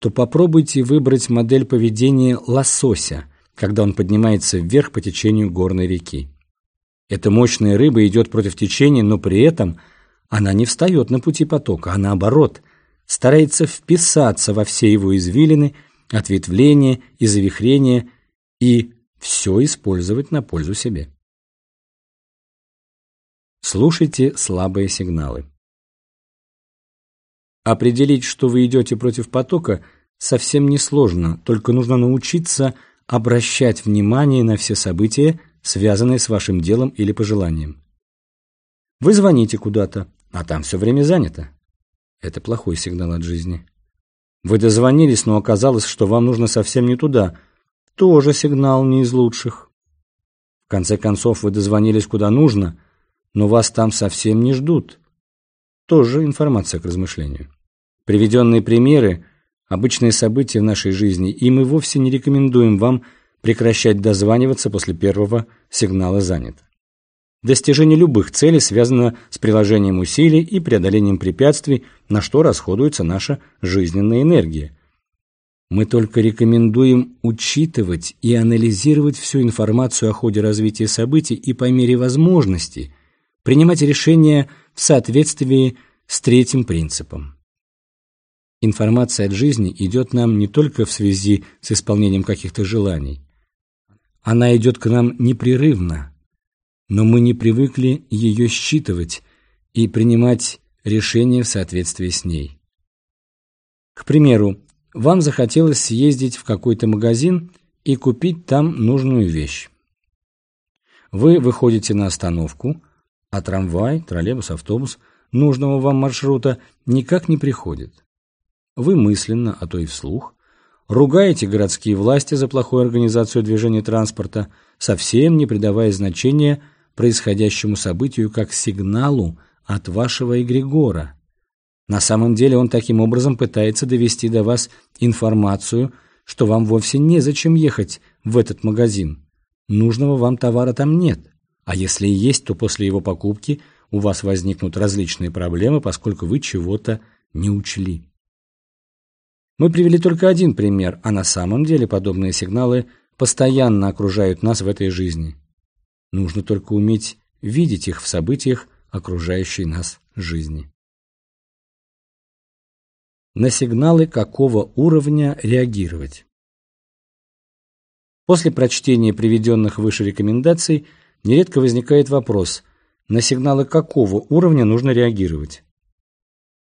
то попробуйте выбрать модель поведения лосося, когда он поднимается вверх по течению горной реки. Эта мощная рыба идет против течения, но при этом она не встает на пути потока, а наоборот, старается вписаться во все его извилины, ответвления и завихрения и все использовать на пользу себе. Слушайте слабые сигналы. Определить, что вы идете против потока, совсем несложно, только нужно научиться обращать внимание на все события, связанные с вашим делом или пожеланием. Вы звоните куда-то, а там все время занято. Это плохой сигнал от жизни. Вы дозвонились, но оказалось, что вам нужно совсем не туда. Тоже сигнал не из лучших. В конце концов, вы дозвонились куда нужно, но вас там совсем не ждут. Тоже информация к размышлению. Приведенные примеры – обычные события в нашей жизни, и мы вовсе не рекомендуем вам прекращать дозваниваться после первого сигнала «занято». Достижение любых целей связано с приложением усилий и преодолением препятствий, на что расходуется наша жизненная энергия. Мы только рекомендуем учитывать и анализировать всю информацию о ходе развития событий и по мере возможности принимать решения в соответствии с третьим принципом. Информация от жизни идет нам не только в связи с исполнением каких-то желаний. Она идет к нам непрерывно, но мы не привыкли ее считывать и принимать решения в соответствии с ней. К примеру, вам захотелось съездить в какой-то магазин и купить там нужную вещь. Вы выходите на остановку, а трамвай, троллейбус, автобус нужного вам маршрута никак не приходит. Вы мысленно, а то и вслух, ругаете городские власти за плохую организацию движения транспорта, совсем не придавая значения происходящему событию как сигналу от вашего эгрегора. На самом деле он таким образом пытается довести до вас информацию, что вам вовсе незачем ехать в этот магазин. Нужного вам товара там нет. А если и есть, то после его покупки у вас возникнут различные проблемы, поскольку вы чего-то не учли. Мы привели только один пример, а на самом деле подобные сигналы постоянно окружают нас в этой жизни. Нужно только уметь видеть их в событиях окружающей нас жизни. На сигналы какого уровня реагировать? После прочтения приведенных выше рекомендаций нередко возникает вопрос, на сигналы какого уровня нужно реагировать.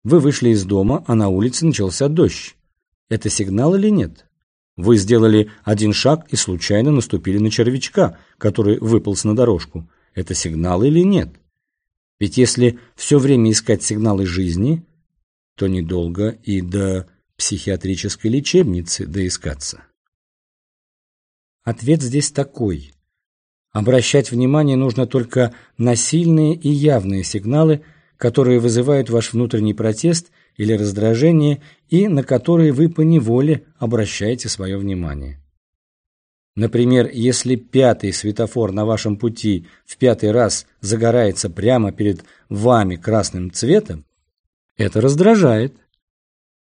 Вы вышли из дома, а на улице начался дождь. Это сигнал или нет? Вы сделали один шаг и случайно наступили на червячка, который выполз на дорожку. Это сигнал или нет? Ведь если все время искать сигналы жизни, то недолго и до психиатрической лечебницы доискаться. Ответ здесь такой. Обращать внимание нужно только на сильные и явные сигналы, которые вызывают ваш внутренний протест или раздражение и на которые вы поневоле обращаете свое внимание. Например, если пятый светофор на вашем пути в пятый раз загорается прямо перед вами красным цветом, это раздражает.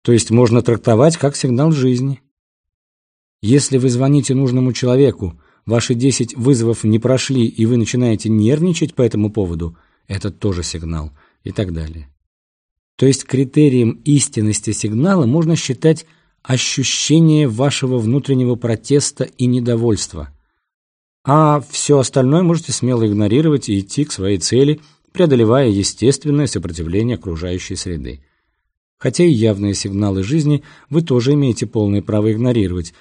То есть можно трактовать как сигнал жизни. Если вы звоните нужному человеку, ваши 10 вызовов не прошли, и вы начинаете нервничать по этому поводу, это тоже сигнал и так далее. То есть критерием истинности сигнала можно считать ощущение вашего внутреннего протеста и недовольства. А все остальное можете смело игнорировать и идти к своей цели, преодолевая естественное сопротивление окружающей среды. Хотя и явные сигналы жизни вы тоже имеете полное право игнорировать.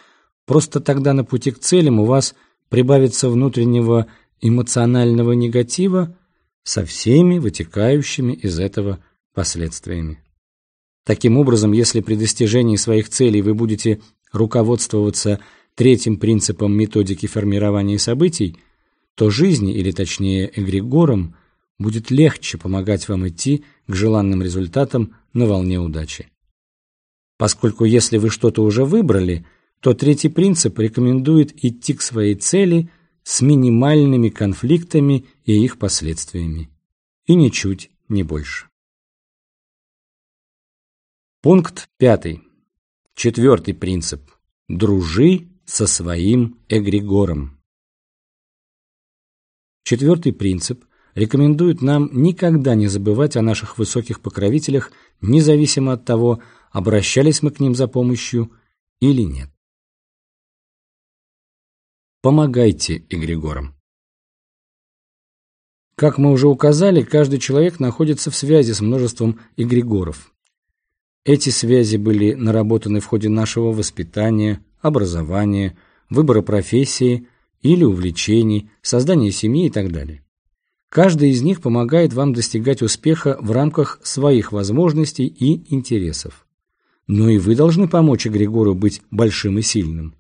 Просто тогда на пути к целям у вас прибавится внутреннего эмоционального негатива со всеми вытекающими из этого последствиями. Таким образом, если при достижении своих целей вы будете руководствоваться третьим принципом методики формирования событий, то жизни, или точнее эгрегорам, будет легче помогать вам идти к желанным результатам на волне удачи. Поскольку если вы что-то уже выбрали, то третий принцип рекомендует идти к своей цели с минимальными конфликтами и их последствиями. И ничуть не больше. Пункт пятый. Четвертый принцип. Дружи со своим эгрегором. Четвертый принцип рекомендует нам никогда не забывать о наших высоких покровителях, независимо от того, обращались мы к ним за помощью или нет. Помогайте эгрегорам. Как мы уже указали, каждый человек находится в связи с множеством эгрегоров. Эти связи были наработаны в ходе нашего воспитания, образования, выбора профессии или увлечений, создания семьи и так далее. Каждый из них помогает вам достигать успеха в рамках своих возможностей и интересов. Но и вы должны помочь Григору быть большим и сильным.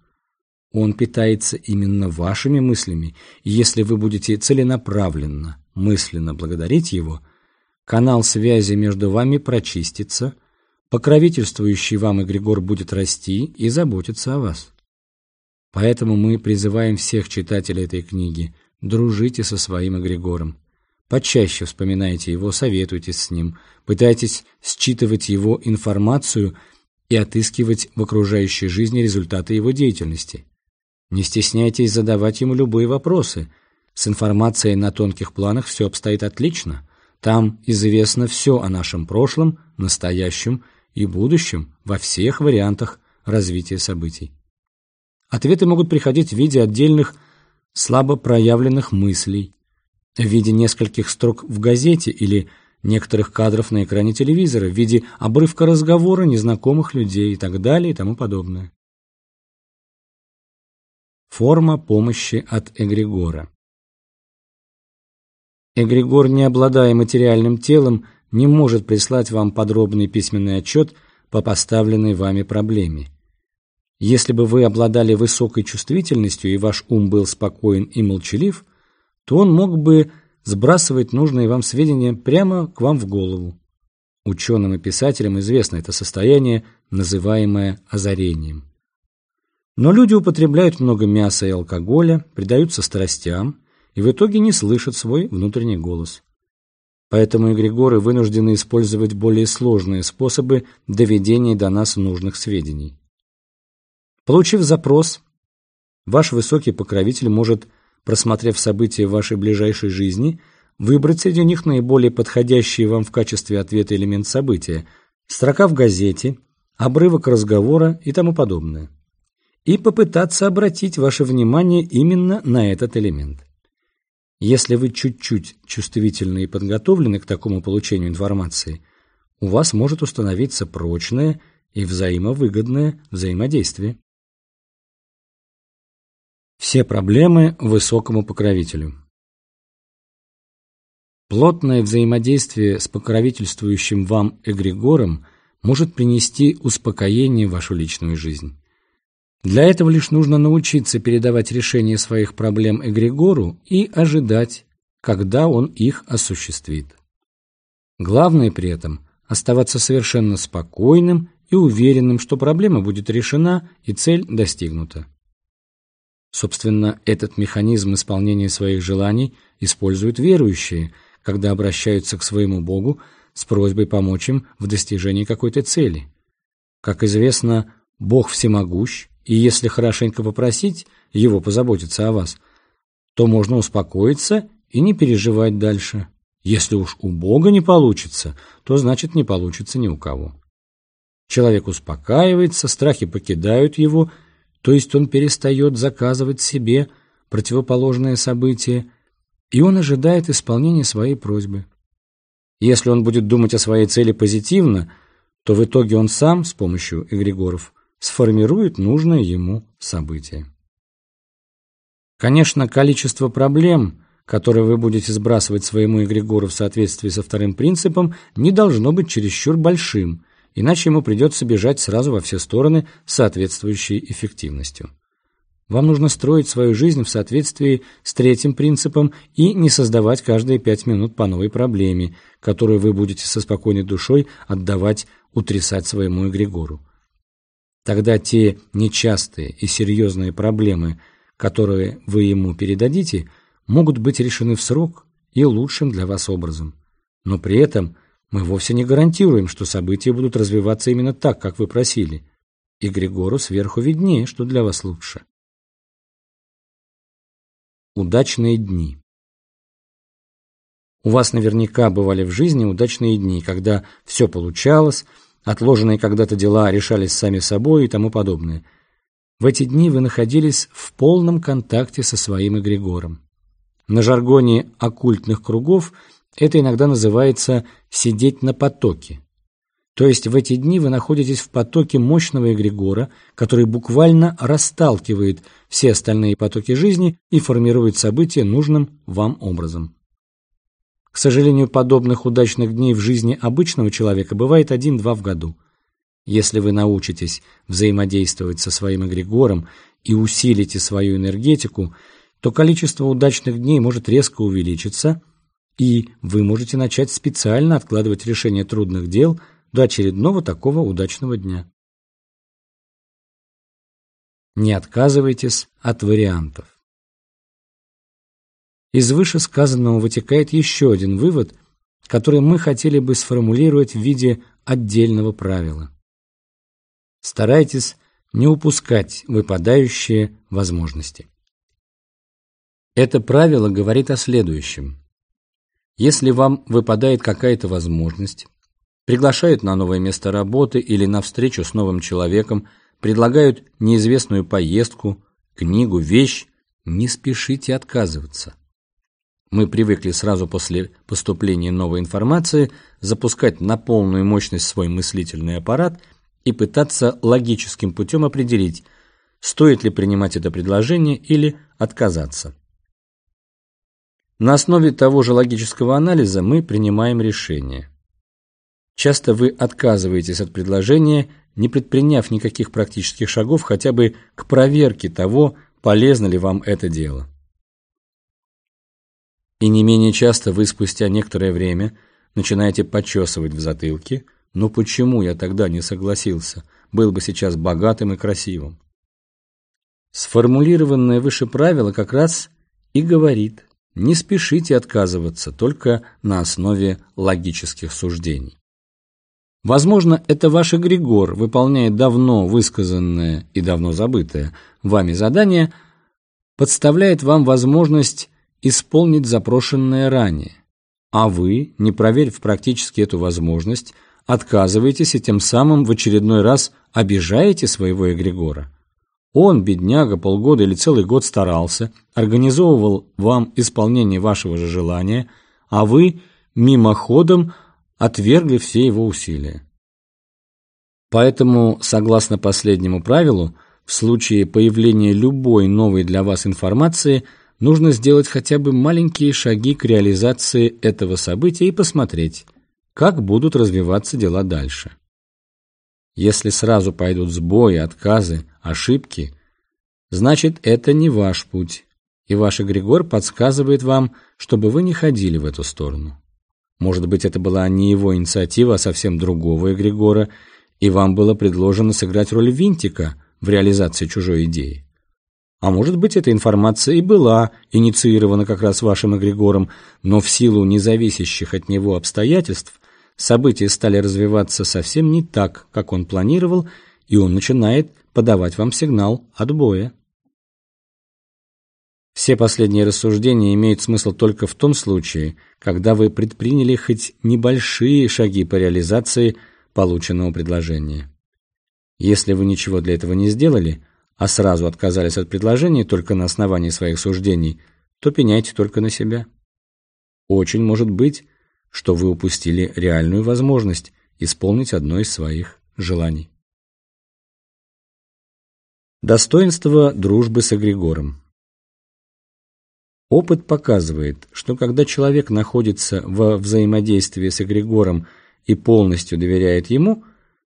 Он питается именно вашими мыслями, и если вы будете целенаправленно, мысленно благодарить его, канал связи между вами прочистится – покровительствующий вам эгрегор будет расти и заботиться о вас. Поэтому мы призываем всех читателей этой книги дружите со своим эгрегором. Почаще вспоминайте его, советуйтесь с ним, пытайтесь считывать его информацию и отыскивать в окружающей жизни результаты его деятельности. Не стесняйтесь задавать ему любые вопросы. С информацией на тонких планах все обстоит отлично. Там известно все о нашем прошлом, настоящем и будущем во всех вариантах развития событий. Ответы могут приходить в виде отдельных слабо проявленных мыслей, в виде нескольких строк в газете или некоторых кадров на экране телевизора, в виде обрывка разговора незнакомых людей и так далее и тому подобное. Форма помощи от эгрегора. Эгрегор, не обладая материальным телом, не может прислать вам подробный письменный отчет по поставленной вами проблеме. Если бы вы обладали высокой чувствительностью и ваш ум был спокоен и молчалив, то он мог бы сбрасывать нужные вам сведения прямо к вам в голову. Ученым и писателям известно это состояние, называемое озарением. Но люди употребляют много мяса и алкоголя, предаются страстям и в итоге не слышат свой внутренний голос. Поэтому эгрегоры вынуждены использовать более сложные способы доведения до нас нужных сведений. Получив запрос, ваш высокий покровитель может, просмотрев события вашей ближайшей жизни, выбрать среди них наиболее подходящий вам в качестве ответа элемент события, строка в газете, обрывок разговора и тому подобное, и попытаться обратить ваше внимание именно на этот элемент. Если вы чуть-чуть чувствительны и подготовлены к такому получению информации, у вас может установиться прочное и взаимовыгодное взаимодействие. Все проблемы высокому покровителю. Плотное взаимодействие с покровительствующим вам эгрегором может принести успокоение в вашу личную жизнь. Для этого лишь нужно научиться передавать решение своих проблем эгрегору и ожидать, когда он их осуществит. Главное при этом оставаться совершенно спокойным и уверенным, что проблема будет решена и цель достигнута. Собственно, этот механизм исполнения своих желаний используют верующие, когда обращаются к своему Богу с просьбой помочь им в достижении какой-то цели. Как известно, Бог всемогущ, и если хорошенько попросить Его позаботиться о вас, то можно успокоиться и не переживать дальше. Если уж у Бога не получится, то значит не получится ни у кого. Человек успокаивается, страхи покидают его, то есть он перестает заказывать себе противоположное событие, и он ожидает исполнения своей просьбы. Если он будет думать о своей цели позитивно, то в итоге он сам с помощью эгрегоров сформирует нужное ему событие. Конечно, количество проблем, которые вы будете сбрасывать своему эгрегору в соответствии со вторым принципом, не должно быть чересчур большим, иначе ему придется бежать сразу во все стороны с соответствующей эффективностью. Вам нужно строить свою жизнь в соответствии с третьим принципом и не создавать каждые пять минут по новой проблеме, которую вы будете со спокойной душой отдавать, утрясать своему эгрегору. Тогда те нечастые и серьезные проблемы, которые вы ему передадите, могут быть решены в срок и лучшим для вас образом. Но при этом мы вовсе не гарантируем, что события будут развиваться именно так, как вы просили. И Григору сверху виднее, что для вас лучше. Удачные дни. У вас наверняка бывали в жизни удачные дни, когда все получалось, отложенные когда-то дела решались сами собой и тому подобное. В эти дни вы находились в полном контакте со своим эгрегором. На жаргоне оккультных кругов это иногда называется «сидеть на потоке». То есть в эти дни вы находитесь в потоке мощного эгрегора, который буквально расталкивает все остальные потоки жизни и формирует события нужным вам образом. К сожалению, подобных удачных дней в жизни обычного человека бывает один-два в году. Если вы научитесь взаимодействовать со своим эгрегором и усилите свою энергетику, то количество удачных дней может резко увеличиться, и вы можете начать специально откладывать решение трудных дел – до очередного такого удачного дня. Не отказывайтесь от вариантов. Из вышесказанного вытекает еще один вывод, который мы хотели бы сформулировать в виде отдельного правила. Старайтесь не упускать выпадающие возможности. Это правило говорит о следующем. Если вам выпадает какая-то возможность, приглашают на новое место работы или на встречу с новым человеком, предлагают неизвестную поездку, книгу, вещь, не спешите отказываться. Мы привыкли сразу после поступления новой информации запускать на полную мощность свой мыслительный аппарат и пытаться логическим путем определить, стоит ли принимать это предложение или отказаться. На основе того же логического анализа мы принимаем решение. Часто вы отказываетесь от предложения, не предприняв никаких практических шагов хотя бы к проверке того, полезно ли вам это дело. И не менее часто вы спустя некоторое время начинаете почесывать в затылке, «Ну почему я тогда не согласился? Был бы сейчас богатым и красивым». Сформулированное выше правило как раз и говорит, не спешите отказываться только на основе логических суждений. Возможно, это ваш эгрегор выполняет давно высказанное и давно забытое вами задание, подставляет вам возможность исполнить запрошенное ранее, а вы, не проверив практически эту возможность, отказываетесь и тем самым в очередной раз обижаете своего эгрегора. Он, бедняга, полгода или целый год старался, организовывал вам исполнение вашего же желания, а вы мимоходом отвергли все его усилия. Поэтому, согласно последнему правилу, в случае появления любой новой для вас информации нужно сделать хотя бы маленькие шаги к реализации этого события и посмотреть, как будут развиваться дела дальше. Если сразу пойдут сбои, отказы, ошибки, значит это не ваш путь, и ваш эгрегор подсказывает вам, чтобы вы не ходили в эту сторону. Может быть, это была не его инициатива, а совсем другого эгрегора, и вам было предложено сыграть роль винтика в реализации чужой идеи. А может быть, эта информация и была инициирована как раз вашим эгрегором, но в силу независящих от него обстоятельств события стали развиваться совсем не так, как он планировал, и он начинает подавать вам сигнал отбоя. Все последние рассуждения имеют смысл только в том случае, когда вы предприняли хоть небольшие шаги по реализации полученного предложения. Если вы ничего для этого не сделали, а сразу отказались от предложения только на основании своих суждений, то пеняйте только на себя. Очень может быть, что вы упустили реальную возможность исполнить одно из своих желаний. Достоинство дружбы с эгрегором Опыт показывает, что когда человек находится во взаимодействии с эгрегором и полностью доверяет ему,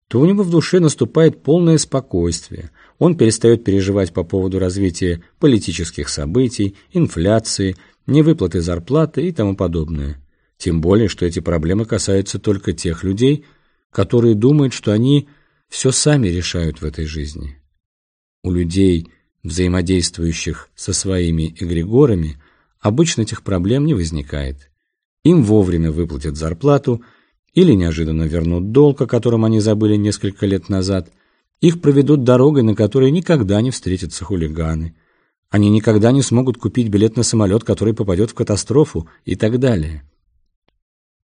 то у него в душе наступает полное спокойствие. Он перестает переживать по поводу развития политических событий, инфляции, невыплаты зарплаты и тому подобное. Тем более, что эти проблемы касаются только тех людей, которые думают, что они все сами решают в этой жизни. У людей, взаимодействующих со своими эгрегорами, обычно этих проблем не возникает. Им вовремя выплатят зарплату или неожиданно вернут долг, о котором они забыли несколько лет назад. Их проведут дорогой, на которой никогда не встретятся хулиганы. Они никогда не смогут купить билет на самолет, который попадет в катастрофу и так далее.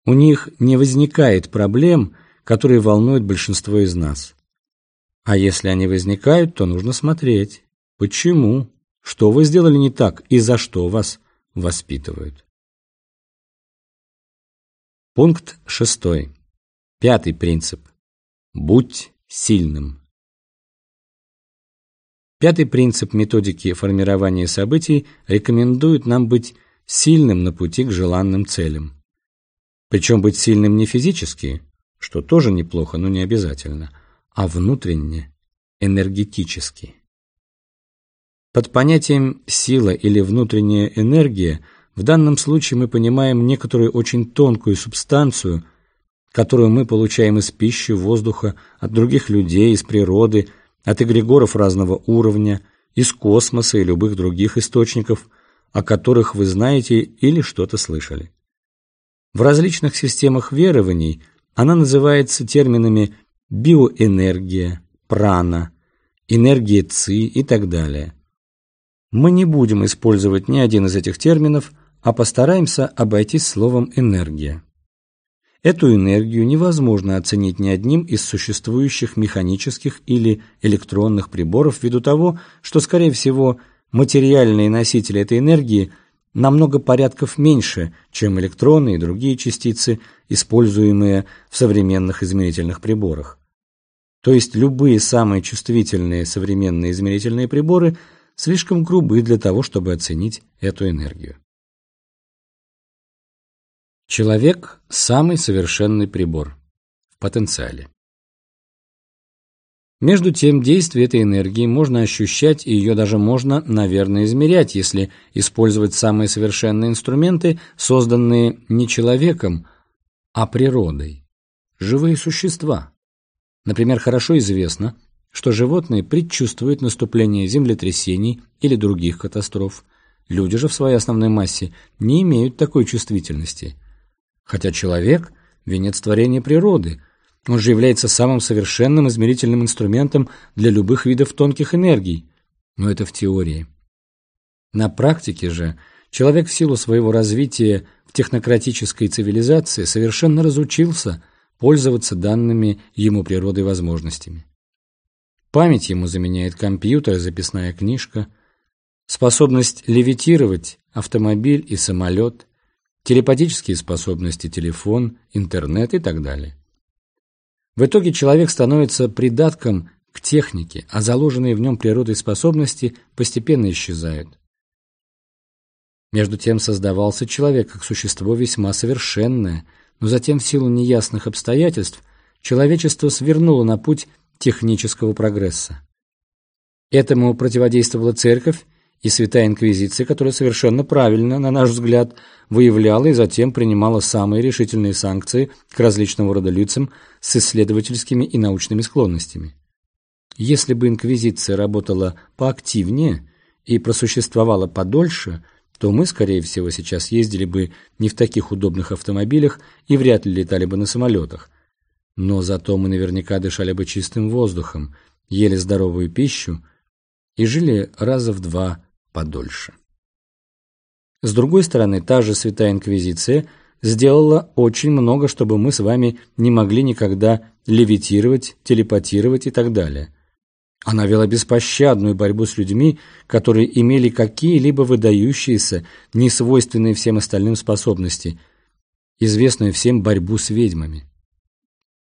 У них не возникает проблем, которые волнуют большинство из нас. А если они возникают, то нужно смотреть. Почему? Что вы сделали не так и за что вас воспитывают. Пункт шестой. Пятый принцип. Будь сильным. Пятый принцип методики формирования событий рекомендует нам быть сильным на пути к желанным целям. Причем быть сильным не физически, что тоже неплохо, но не обязательно, а внутренне, энергетически. Под понятием «сила» или «внутренняя энергия» в данном случае мы понимаем некоторую очень тонкую субстанцию, которую мы получаем из пищи, воздуха, от других людей, из природы, от эгрегоров разного уровня, из космоса и любых других источников, о которых вы знаете или что-то слышали. В различных системах верований она называется терминами биоэнергия, прана, энергия ци и так далее. Мы не будем использовать ни один из этих терминов, а постараемся обойтись словом «энергия». Эту энергию невозможно оценить ни одним из существующих механических или электронных приборов ввиду того, что, скорее всего, материальные носители этой энергии намного порядков меньше, чем электроны и другие частицы, используемые в современных измерительных приборах. То есть любые самые чувствительные современные измерительные приборы – слишком грубы для того, чтобы оценить эту энергию. Человек – самый совершенный прибор в потенциале. Между тем, действие этой энергии можно ощущать, и ее даже можно, наверное, измерять, если использовать самые совершенные инструменты, созданные не человеком, а природой. Живые существа. Например, хорошо известно, что животные предчувствуют наступление землетрясений или других катастроф. Люди же в своей основной массе не имеют такой чувствительности. Хотя человек – венец творения природы, он же является самым совершенным измерительным инструментом для любых видов тонких энергий. Но это в теории. На практике же человек в силу своего развития в технократической цивилизации совершенно разучился пользоваться данными ему природой возможностями. Память ему заменяет компьютер записная книжка, способность левитировать автомобиль и самолет, телепатические способности телефон, интернет и так далее. В итоге человек становится придатком к технике, а заложенные в нем природой способности постепенно исчезают. Между тем создавался человек как существо весьма совершенное, но затем в силу неясных обстоятельств человечество свернуло на путь технического прогресса. Этому противодействовала церковь и Святая Инквизиция, которая совершенно правильно, на наш взгляд, выявляла и затем принимала самые решительные санкции к различного рода лицам с исследовательскими и научными склонностями. Если бы Инквизиция работала поактивнее и просуществовала подольше, то мы, скорее всего, сейчас ездили бы не в таких удобных автомобилях и вряд ли летали бы на самолетах. Но зато мы наверняка дышали бы чистым воздухом, ели здоровую пищу и жили раза в два подольше. С другой стороны, та же Святая Инквизиция сделала очень много, чтобы мы с вами не могли никогда левитировать, телепатировать и так далее. Она вела беспощадную борьбу с людьми, которые имели какие-либо выдающиеся, несвойственные всем остальным способности, известную всем борьбу с ведьмами.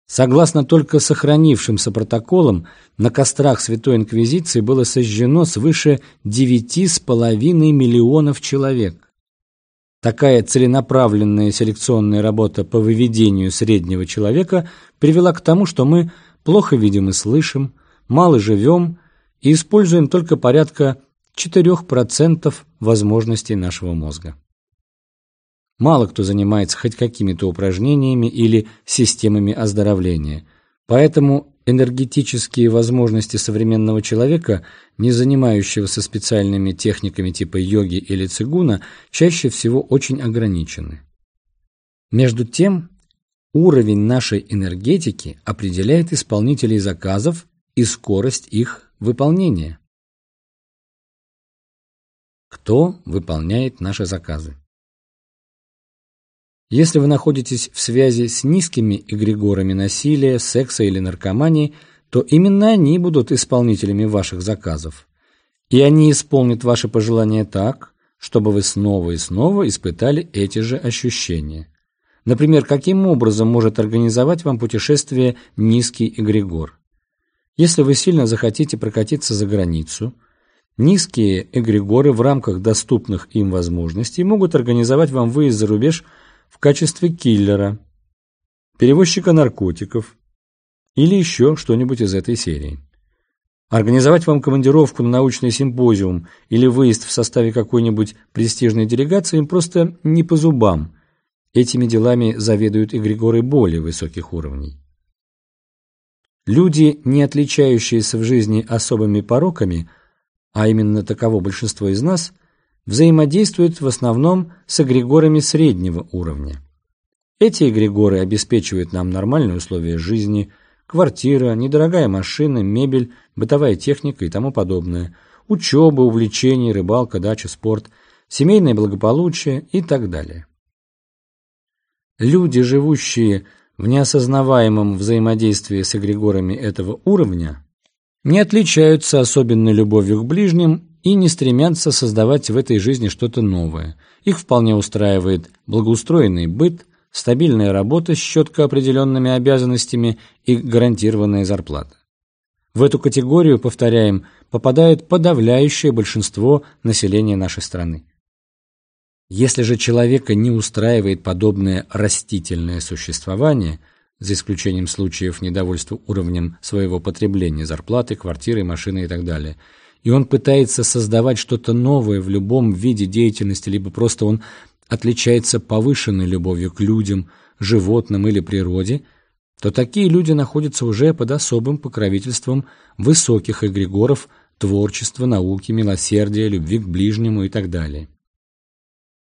Согласно только сохранившимся протоколам, на кострах Святой Инквизиции было сожжено свыше девяти с половиной миллионов человек. Такая целенаправленная селекционная работа по выведению среднего человека привела к тому, что мы плохо видим и слышим, мало живем и используем только порядка 4% возможностей нашего мозга. Мало кто занимается хоть какими-то упражнениями или системами оздоровления, поэтому энергетические возможности современного человека, не занимающегося специальными техниками типа йоги или цигуна, чаще всего очень ограничены. Между тем, уровень нашей энергетики определяет исполнителей заказов и скорость их выполнения. Кто выполняет наши заказы? Если вы находитесь в связи с низкими эгрегорами насилия, секса или наркомании, то именно они будут исполнителями ваших заказов. И они исполнят ваши пожелания так, чтобы вы снова и снова испытали эти же ощущения. Например, каким образом может организовать вам путешествие низкий эгрегор? Если вы сильно захотите прокатиться за границу, низкие эгрегоры в рамках доступных им возможностей могут организовать вам выезд за рубеж – в качестве киллера, перевозчика наркотиков или еще что-нибудь из этой серии. Организовать вам командировку на научный симпозиум или выезд в составе какой-нибудь престижной делегации им просто не по зубам. Этими делами заведуют эгрегоры более высоких уровней. Люди, не отличающиеся в жизни особыми пороками, а именно таково большинство из нас – взаимодействуют в основном с эгрегорами среднего уровня. Эти эгрегоры обеспечивают нам нормальные условия жизни, квартира, недорогая машина, мебель, бытовая техника и тому подобное, учеба, увлечения, рыбалка, дача, спорт, семейное благополучие и так далее. Люди, живущие в неосознаваемом взаимодействии с эгрегорами этого уровня, не отличаются особенной любовью к ближним и не стремятся создавать в этой жизни что-то новое. Их вполне устраивает благоустроенный быт, стабильная работа с четко определенными обязанностями и гарантированная зарплата. В эту категорию, повторяем, попадает подавляющее большинство населения нашей страны. Если же человека не устраивает подобное растительное существование, за исключением случаев недовольства уровнем своего потребления, зарплаты, квартиры, машины и так далее – и он пытается создавать что-то новое в любом виде деятельности, либо просто он отличается повышенной любовью к людям, животным или природе, то такие люди находятся уже под особым покровительством высоких эгрегоров творчества, науки, милосердия, любви к ближнему и так далее.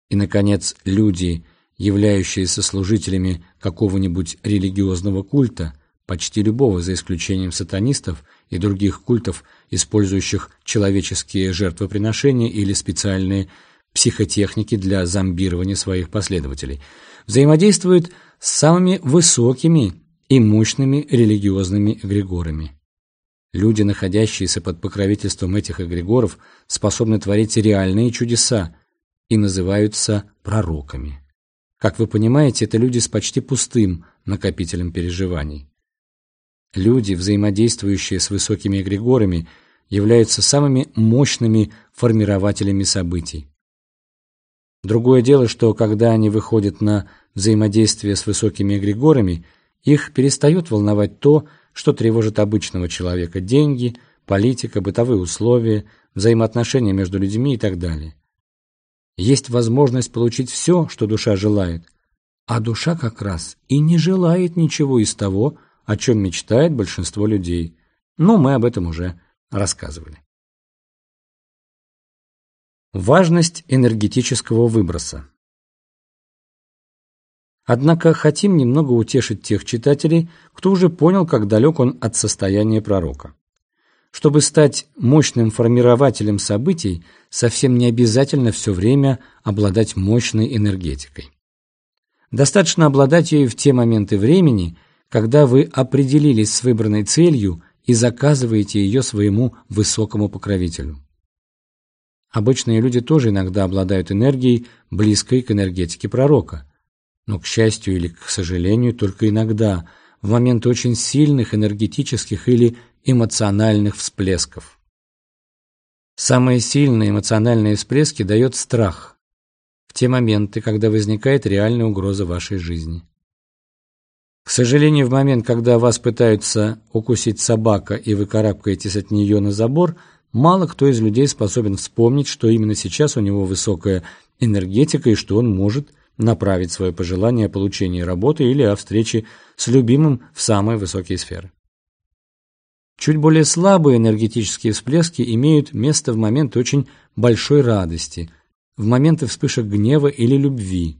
И, наконец, люди, являющиеся служителями какого-нибудь религиозного культа, почти любого, за исключением сатанистов и других культов, использующих человеческие жертвоприношения или специальные психотехники для зомбирования своих последователей, взаимодействуют с самыми высокими и мощными религиозными эгрегорами. Люди, находящиеся под покровительством этих эгрегоров, способны творить реальные чудеса и называются пророками. Как вы понимаете, это люди с почти пустым накопителем переживаний. Люди, взаимодействующие с высокими эгрегорами, являются самыми мощными формирователями событий. Другое дело, что когда они выходят на взаимодействие с высокими эгрегорами, их перестает волновать то, что тревожит обычного человека – деньги, политика, бытовые условия, взаимоотношения между людьми и так далее. Есть возможность получить все, что душа желает, а душа как раз и не желает ничего из того, о чем мечтает большинство людей. Но мы об этом уже рассказывали. Важность энергетического выброса. Однако хотим немного утешить тех читателей, кто уже понял, как далек он от состояния пророка. Чтобы стать мощным формирователем событий, совсем не обязательно все время обладать мощной энергетикой. Достаточно обладать ею в те моменты времени, когда вы определились с выбранной целью и заказываете ее своему высокому покровителю. Обычные люди тоже иногда обладают энергией, близкой к энергетике пророка. Но, к счастью или к сожалению, только иногда, в моменты очень сильных энергетических или эмоциональных всплесков. Самые сильные эмоциональные всплески дает страх в те моменты, когда возникает реальная угроза вашей жизни. К сожалению, в момент, когда вас пытаются укусить собака и вы карабкаетесь от нее на забор – Мало кто из людей способен вспомнить, что именно сейчас у него высокая энергетика и что он может направить свое пожелание о получении работы или о встрече с любимым в самые высокие сферы. Чуть более слабые энергетические всплески имеют место в моменты очень большой радости, в моменты вспышек гнева или любви.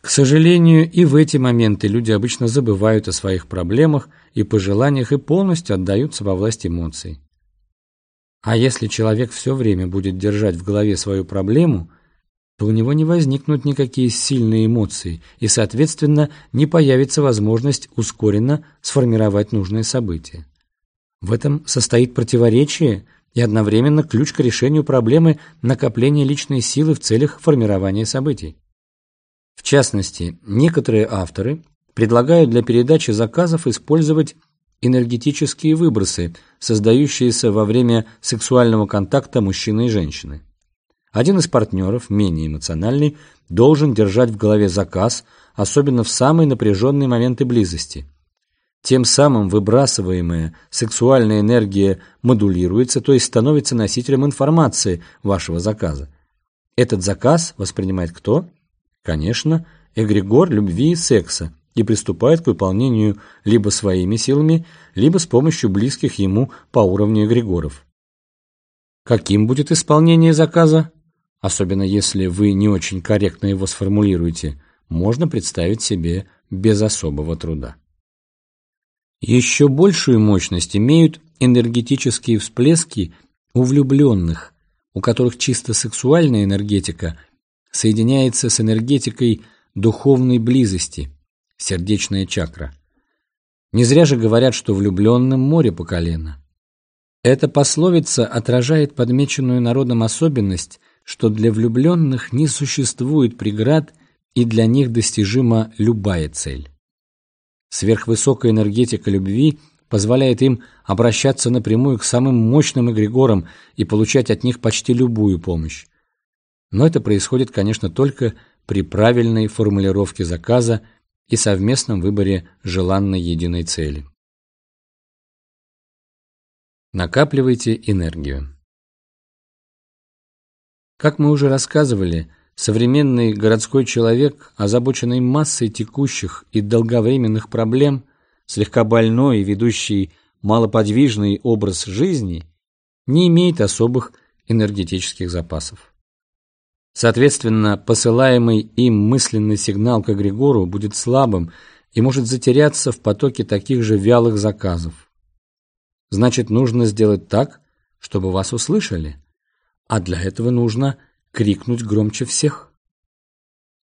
К сожалению, и в эти моменты люди обычно забывают о своих проблемах и пожеланиях и полностью отдаются во власть эмоций. А если человек все время будет держать в голове свою проблему, то у него не возникнут никакие сильные эмоции, и, соответственно, не появится возможность ускоренно сформировать нужные события. В этом состоит противоречие и одновременно ключ к решению проблемы накопления личной силы в целях формирования событий. В частности, некоторые авторы предлагают для передачи заказов использовать энергетические выбросы, создающиеся во время сексуального контакта мужчины и женщины. Один из партнеров, менее эмоциональный, должен держать в голове заказ, особенно в самые напряженные моменты близости. Тем самым выбрасываемая сексуальная энергия модулируется, то есть становится носителем информации вашего заказа. Этот заказ воспринимает кто? Конечно, эгрегор любви и секса, и приступает к выполнению либо своими силами, либо с помощью близких ему по уровню эгрегоров. Каким будет исполнение заказа? Особенно если вы не очень корректно его сформулируете, можно представить себе без особого труда. Еще большую мощность имеют энергетические всплески у влюбленных, у которых чисто сексуальная энергетика соединяется с энергетикой духовной близости – сердечная чакра. Не зря же говорят, что влюбленным море по колено. Эта пословица отражает подмеченную народом особенность, что для влюбленных не существует преград и для них достижима любая цель. Сверхвысокая энергетика любви позволяет им обращаться напрямую к самым мощным эгрегорам и получать от них почти любую помощь. Но это происходит, конечно, только при правильной формулировке заказа и совместном выборе желанной единой цели. Накапливайте энергию. Как мы уже рассказывали, современный городской человек, озабоченный массой текущих и долговременных проблем, слегка больной и ведущий малоподвижный образ жизни, не имеет особых энергетических запасов. Соответственно, посылаемый им мысленный сигнал к Григору будет слабым и может затеряться в потоке таких же вялых заказов. Значит, нужно сделать так, чтобы вас услышали, а для этого нужно крикнуть громче всех.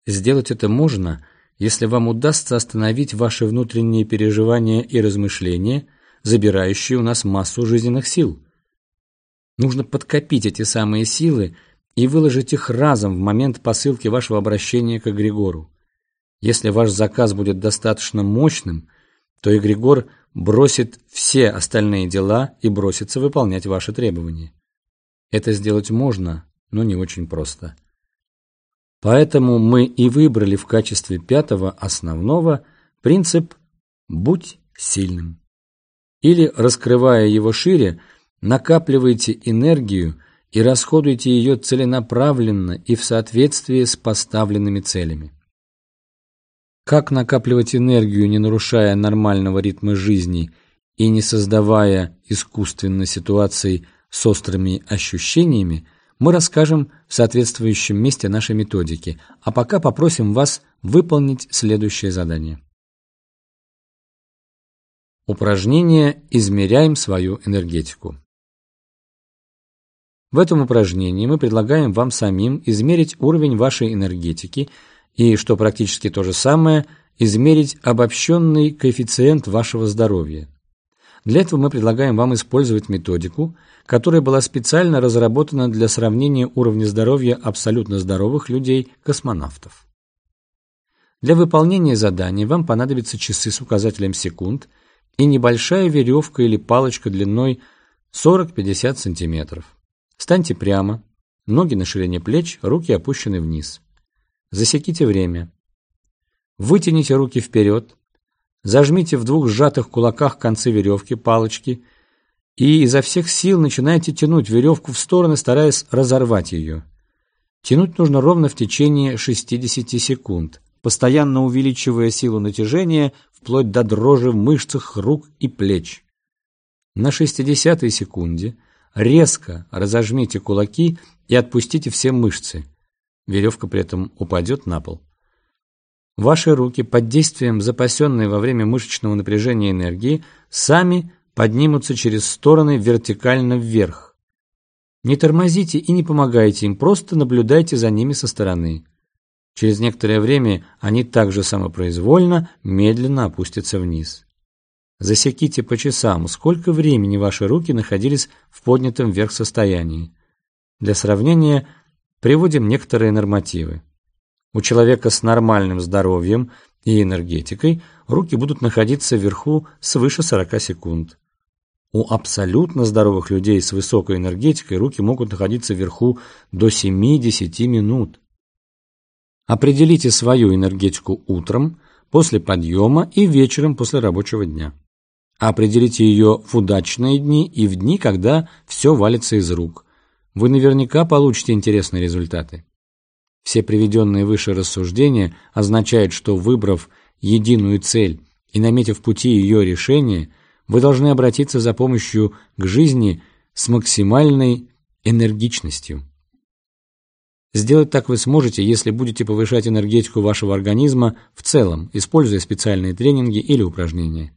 Сделать это можно, если вам удастся остановить ваши внутренние переживания и размышления, забирающие у нас массу жизненных сил. Нужно подкопить эти самые силы – и выложить их разом в момент посылки вашего обращения к Эгригору. Если ваш заказ будет достаточно мощным, то Эгригор бросит все остальные дела и бросится выполнять ваши требования. Это сделать можно, но не очень просто. Поэтому мы и выбрали в качестве пятого основного принцип «будь сильным». Или, раскрывая его шире, накапливайте энергию – и расходуйте ее целенаправленно и в соответствии с поставленными целями. Как накапливать энергию, не нарушая нормального ритма жизни и не создавая искусственно ситуаций с острыми ощущениями, мы расскажем в соответствующем месте нашей методики, а пока попросим вас выполнить следующее задание. Упражнение «Измеряем свою энергетику». В этом упражнении мы предлагаем вам самим измерить уровень вашей энергетики и, что практически то же самое, измерить обобщенный коэффициент вашего здоровья. Для этого мы предлагаем вам использовать методику, которая была специально разработана для сравнения уровня здоровья абсолютно здоровых людей-космонавтов. Для выполнения задания вам понадобятся часы с указателем секунд – и небольшая веревка или палочка длиной 40-50 см. Станьте прямо, ноги на ширине плеч, руки опущены вниз. Засеките время. Вытяните руки вперед, зажмите в двух сжатых кулаках концы веревки, палочки, и изо всех сил начинайте тянуть веревку в стороны, стараясь разорвать ее. Тянуть нужно ровно в течение 60 секунд, постоянно увеличивая силу натяжения вплоть до дрожи в мышцах рук и плеч. На 60-й секунде резко разожмите кулаки и отпустите все мышцы. Веревка при этом упадет на пол. Ваши руки под действием запасенной во время мышечного напряжения энергии сами поднимутся через стороны вертикально вверх. Не тормозите и не помогайте им, просто наблюдайте за ними со стороны. Через некоторое время они также самопроизвольно медленно опустятся вниз. Засеките по часам, сколько времени ваши руки находились в поднятом вверх состоянии. Для сравнения приводим некоторые нормативы. У человека с нормальным здоровьем и энергетикой руки будут находиться вверху свыше 40 секунд. У абсолютно здоровых людей с высокой энергетикой руки могут находиться вверху до 7-10 минут. Определите свою энергетику утром, после подъема и вечером после рабочего дня. Определите ее в удачные дни и в дни, когда все валится из рук. Вы наверняка получите интересные результаты. Все приведенные выше рассуждения означают, что выбрав единую цель и наметив пути ее решения, вы должны обратиться за помощью к жизни с максимальной энергичностью. Сделать так вы сможете, если будете повышать энергетику вашего организма в целом, используя специальные тренинги или упражнения.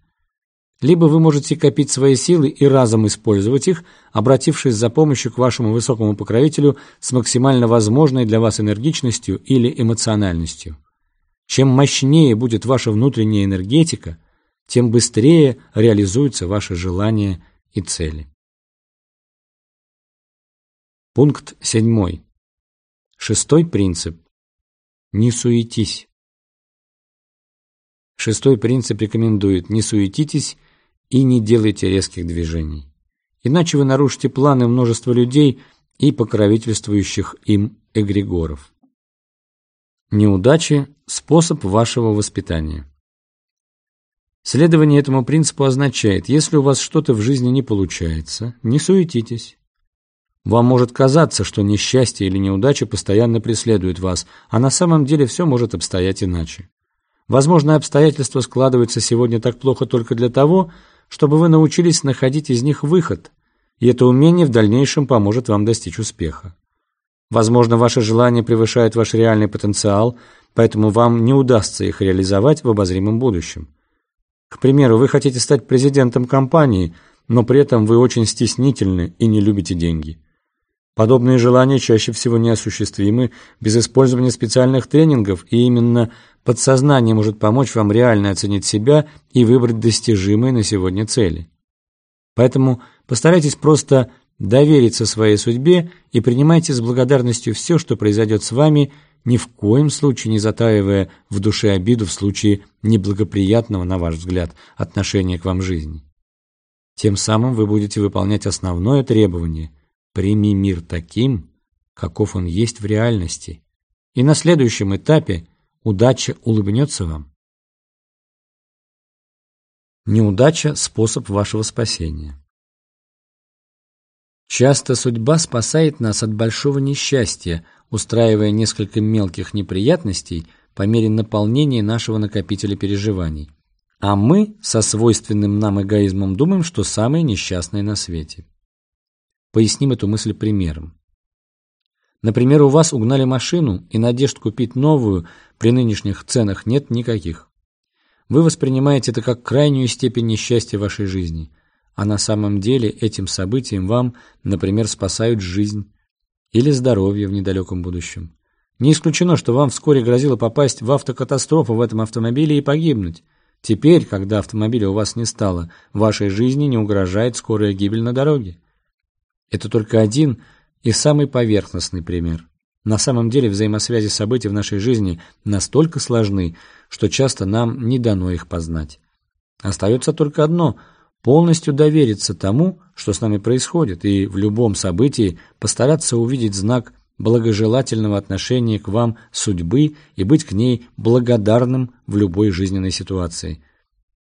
Либо вы можете копить свои силы и разом использовать их, обратившись за помощью к вашему высокому покровителю с максимально возможной для вас энергичностью или эмоциональностью. Чем мощнее будет ваша внутренняя энергетика, тем быстрее реализуются ваши желания и цели. Пункт седьмой. Шестой принцип. Не суетись. Шестой принцип рекомендует не суетитесь и не делайте резких движений. Иначе вы нарушите планы множества людей и покровительствующих им эгрегоров. Неудачи – способ вашего воспитания. Следование этому принципу означает, если у вас что-то в жизни не получается, не суетитесь. Вам может казаться, что несчастье или неудача постоянно преследуют вас, а на самом деле все может обстоять иначе. Возможно, обстоятельства складываются сегодня так плохо только для того, чтобы вы научились находить из них выход, и это умение в дальнейшем поможет вам достичь успеха. Возможно, ваше желание превышает ваш реальный потенциал, поэтому вам не удастся их реализовать в обозримом будущем. К примеру, вы хотите стать президентом компании, но при этом вы очень стеснительны и не любите деньги. Подобные желания чаще всего неосуществимы без использования специальных тренингов, и именно подсознание может помочь вам реально оценить себя и выбрать достижимые на сегодня цели. Поэтому постарайтесь просто довериться своей судьбе и принимайте с благодарностью все, что произойдет с вами, ни в коем случае не затаивая в душе обиду в случае неблагоприятного, на ваш взгляд, отношения к вам жизни. Тем самым вы будете выполнять основное требование – Прими мир таким, каков он есть в реальности, и на следующем этапе удача улыбнется вам. Неудача – способ вашего спасения. Часто судьба спасает нас от большого несчастья, устраивая несколько мелких неприятностей по мере наполнения нашего накопителя переживаний. А мы со свойственным нам эгоизмом думаем, что самые несчастные на свете. Поясним эту мысль примером. Например, у вас угнали машину, и надежд купить новую при нынешних ценах нет никаких. Вы воспринимаете это как крайнюю степень несчастья вашей жизни, а на самом деле этим событием вам, например, спасают жизнь или здоровье в недалеком будущем. Не исключено, что вам вскоре грозило попасть в автокатастрофу в этом автомобиле и погибнуть. Теперь, когда автомобиля у вас не стало, вашей жизни не угрожает скорая гибель на дороге. Это только один и самый поверхностный пример. На самом деле взаимосвязи событий в нашей жизни настолько сложны, что часто нам не дано их познать. Остается только одно – полностью довериться тому, что с нами происходит, и в любом событии постараться увидеть знак благожелательного отношения к вам судьбы и быть к ней благодарным в любой жизненной ситуации.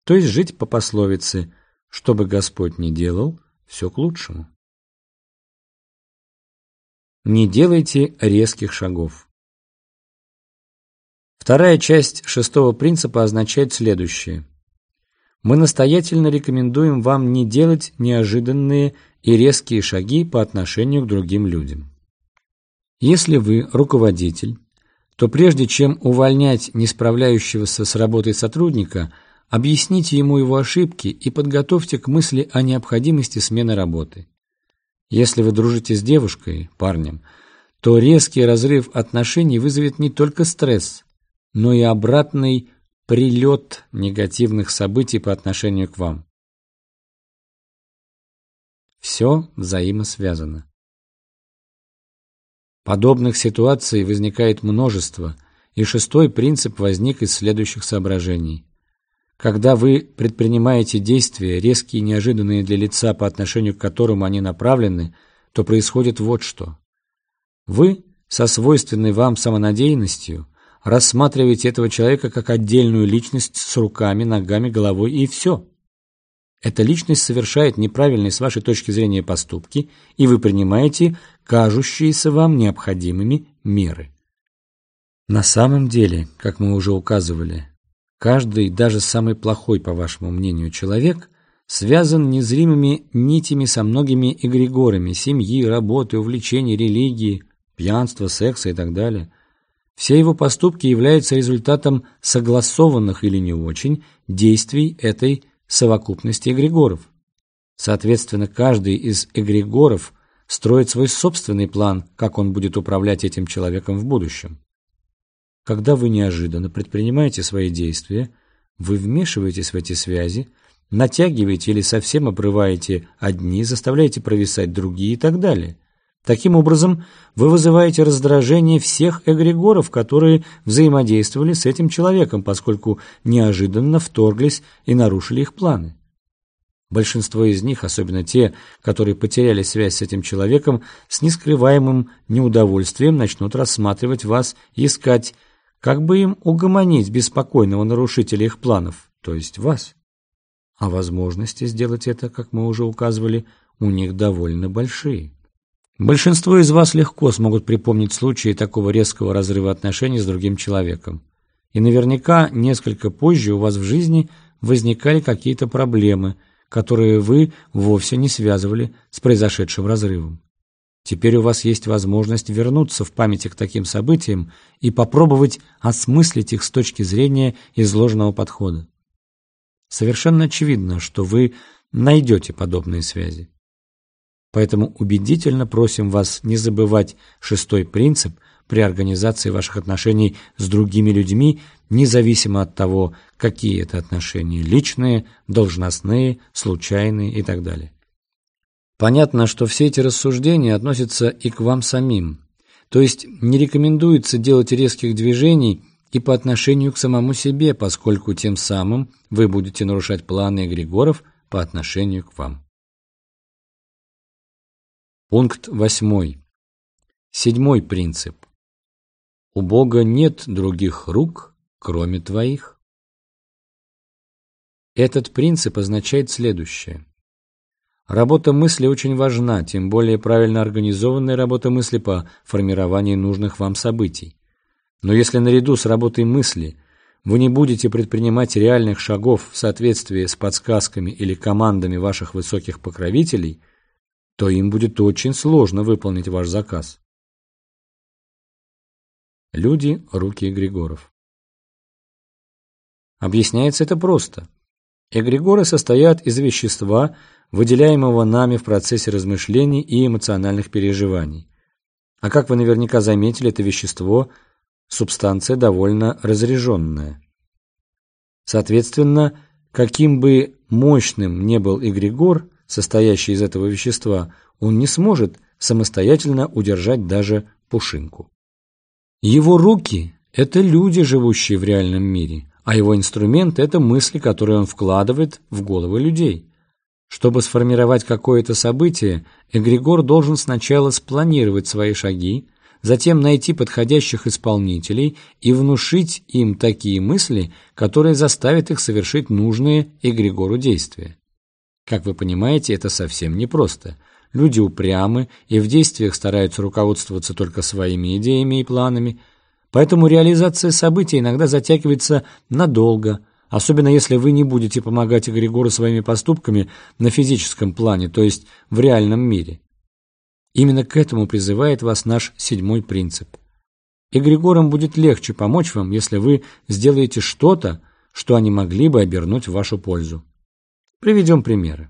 То есть жить по пословице «что бы Господь ни делал, все к лучшему». Не делайте резких шагов. Вторая часть шестого принципа означает следующее. Мы настоятельно рекомендуем вам не делать неожиданные и резкие шаги по отношению к другим людям. Если вы руководитель, то прежде чем увольнять не справляющегося с работой сотрудника, объясните ему его ошибки и подготовьте к мысли о необходимости смены работы. Если вы дружите с девушкой, парнем, то резкий разрыв отношений вызовет не только стресс, но и обратный прилет негативных событий по отношению к вам. Все взаимосвязано. Подобных ситуаций возникает множество, и шестой принцип возник из следующих соображений. Когда вы предпринимаете действия, резкие и неожиданные для лица, по отношению к которому они направлены, то происходит вот что. Вы, со свойственной вам самонадеянностью, рассматриваете этого человека как отдельную личность с руками, ногами, головой и все. Эта личность совершает неправильные с вашей точки зрения поступки, и вы принимаете кажущиеся вам необходимыми меры. На самом деле, как мы уже указывали, Каждый, даже самый плохой, по вашему мнению, человек связан незримыми нитями со многими эгрегорами семьи, работы, увлечений, религии, пьянства, секса и так далее. Все его поступки являются результатом согласованных или не очень действий этой совокупности эгрегоров. Соответственно, каждый из эгрегоров строит свой собственный план, как он будет управлять этим человеком в будущем. Когда вы неожиданно предпринимаете свои действия, вы вмешиваетесь в эти связи, натягиваете или совсем обрываете одни, заставляете провисать другие и так далее. Таким образом, вы вызываете раздражение всех эгрегоров, которые взаимодействовали с этим человеком, поскольку неожиданно вторглись и нарушили их планы. Большинство из них, особенно те, которые потеряли связь с этим человеком, с нескрываемым неудовольствием начнут рассматривать вас искать как бы им угомонить беспокойного нарушителя их планов, то есть вас? А возможности сделать это, как мы уже указывали, у них довольно большие. Большинство из вас легко смогут припомнить случаи такого резкого разрыва отношений с другим человеком. И наверняка несколько позже у вас в жизни возникали какие-то проблемы, которые вы вовсе не связывали с произошедшим разрывом. Теперь у вас есть возможность вернуться в памяти к таким событиям и попробовать осмыслить их с точки зрения изложенного подхода. Совершенно очевидно, что вы найдете подобные связи. Поэтому убедительно просим вас не забывать шестой принцип при организации ваших отношений с другими людьми, независимо от того, какие это отношения – личные, должностные, случайные и так далее. Понятно, что все эти рассуждения относятся и к вам самим. То есть не рекомендуется делать резких движений и по отношению к самому себе, поскольку тем самым вы будете нарушать планы эгрегоров по отношению к вам. Пункт восьмой. Седьмой принцип. У Бога нет других рук, кроме твоих. Этот принцип означает следующее. Работа мысли очень важна, тем более правильно организованная работа мысли по формированию нужных вам событий. Но если наряду с работой мысли вы не будете предпринимать реальных шагов в соответствии с подсказками или командами ваших высоких покровителей, то им будет очень сложно выполнить ваш заказ. Люди – руки эгрегоров. Объясняется это просто. Эгрегоры состоят из вещества, выделяемого нами в процессе размышлений и эмоциональных переживаний. А как вы наверняка заметили, это вещество – субстанция довольно разряженная. Соответственно, каким бы мощным не был эгрегор, состоящий из этого вещества, он не сможет самостоятельно удержать даже пушинку. Его руки – это люди, живущие в реальном мире, а его инструмент – это мысли, которые он вкладывает в головы людей. Чтобы сформировать какое-то событие, эгрегор должен сначала спланировать свои шаги, затем найти подходящих исполнителей и внушить им такие мысли, которые заставят их совершить нужные эгрегору действия. Как вы понимаете, это совсем непросто. Люди упрямы и в действиях стараются руководствоваться только своими идеями и планами – Поэтому реализация событий иногда затягивается надолго, особенно если вы не будете помогать Эгрегору своими поступками на физическом плане, то есть в реальном мире. Именно к этому призывает вас наш седьмой принцип. Эгрегорам будет легче помочь вам, если вы сделаете что-то, что они могли бы обернуть в вашу пользу. Приведем примеры.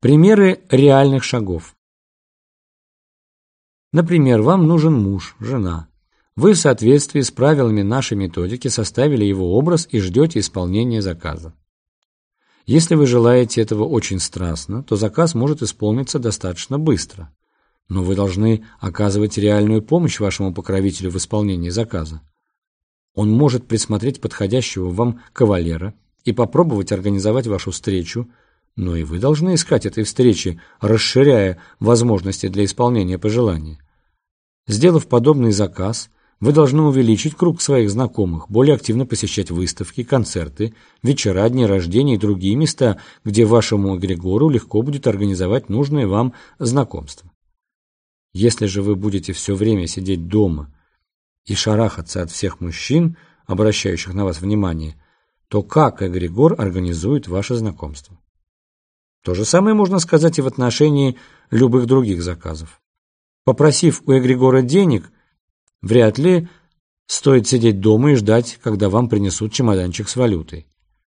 Примеры реальных шагов. Например, вам нужен муж, жена. Вы в соответствии с правилами нашей методики составили его образ и ждете исполнения заказа. Если вы желаете этого очень страстно, то заказ может исполниться достаточно быстро. Но вы должны оказывать реальную помощь вашему покровителю в исполнении заказа. Он может присмотреть подходящего вам кавалера и попробовать организовать вашу встречу, но и вы должны искать этой встречи, расширяя возможности для исполнения пожелания. Сделав подобный заказ, вы должны увеличить круг своих знакомых, более активно посещать выставки, концерты, вечера, дни рождения и другие места, где вашему эгрегору легко будет организовать нужные вам знакомства. Если же вы будете все время сидеть дома и шарахаться от всех мужчин, обращающих на вас внимание, то как эгрегор организует ваше знакомство? То же самое можно сказать и в отношении любых других заказов. Попросив у Эгригора денег, вряд ли стоит сидеть дома и ждать, когда вам принесут чемоданчик с валютой.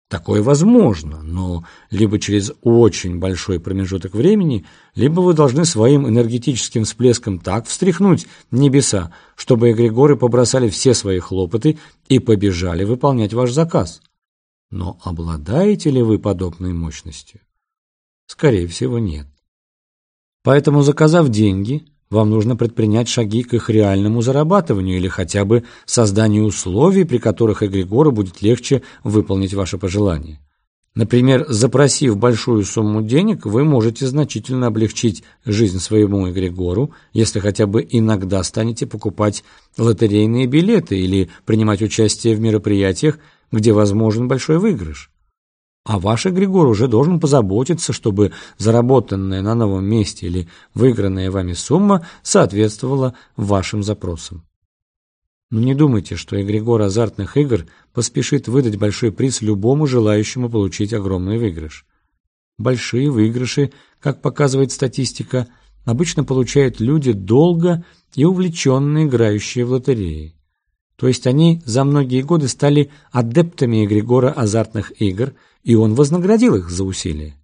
Такое возможно, но либо через очень большой промежуток времени, либо вы должны своим энергетическим всплеском так встряхнуть небеса, чтобы эгрегоры побросали все свои хлопоты и побежали выполнять ваш заказ. Но обладаете ли вы подобной мощностью? Скорее всего, нет. Поэтому, заказав деньги, вам нужно предпринять шаги к их реальному зарабатыванию или хотя бы созданию условий, при которых эгрегору будет легче выполнить ваше пожелание. Например, запросив большую сумму денег, вы можете значительно облегчить жизнь своему эгрегору, если хотя бы иногда станете покупать лотерейные билеты или принимать участие в мероприятиях, где возможен большой выигрыш. А ваш эгрегор уже должен позаботиться, чтобы заработанная на новом месте или выигранная вами сумма соответствовала вашим запросам. Но не думайте, что эгрегор азартных игр поспешит выдать большой приз любому желающему получить огромный выигрыш. Большие выигрыши, как показывает статистика, обычно получают люди долго и увлеченно играющие в лотереи. То есть они за многие годы стали адептами эгрегора азартных игр – и он вознаградил их за усилия.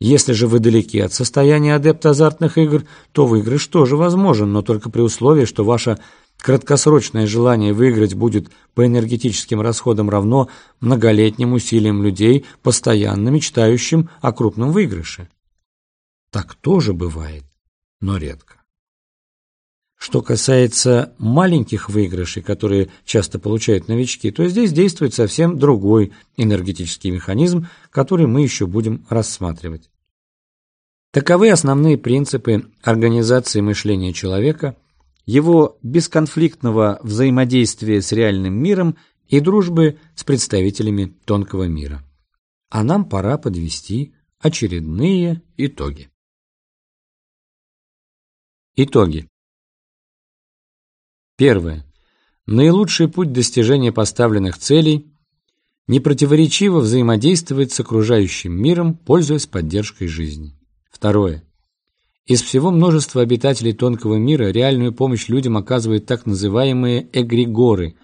Если же вы далеки от состояния адепта азартных игр, то выигрыш тоже возможен, но только при условии, что ваше краткосрочное желание выиграть будет по энергетическим расходам равно многолетним усилиям людей, постоянно мечтающим о крупном выигрыше. Так тоже бывает, но редко. Что касается маленьких выигрышей, которые часто получают новички, то здесь действует совсем другой энергетический механизм, который мы еще будем рассматривать. Таковы основные принципы организации мышления человека, его бесконфликтного взаимодействия с реальным миром и дружбы с представителями тонкого мира. А нам пора подвести очередные итоги. Итоги. Первое. Наилучший путь достижения поставленных целей – непротиворечиво взаимодействовать с окружающим миром, пользуясь поддержкой жизни. Второе. Из всего множества обитателей тонкого мира реальную помощь людям оказывают так называемые эгрегоры.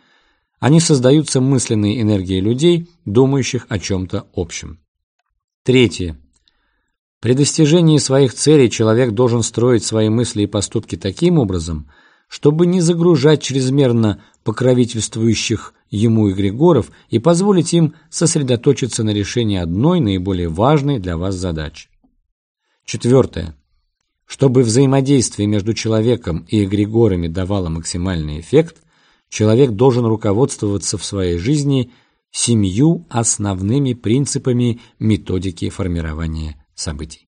Они создаются мысленной энергией людей, думающих о чем-то общем. Третье. При достижении своих целей человек должен строить свои мысли и поступки таким образом, чтобы не загружать чрезмерно покровительствующих ему эгрегоров и позволить им сосредоточиться на решении одной наиболее важной для вас задачи. Четвертое. Чтобы взаимодействие между человеком и эгрегорами давало максимальный эффект, человек должен руководствоваться в своей жизни семью основными принципами методики формирования событий.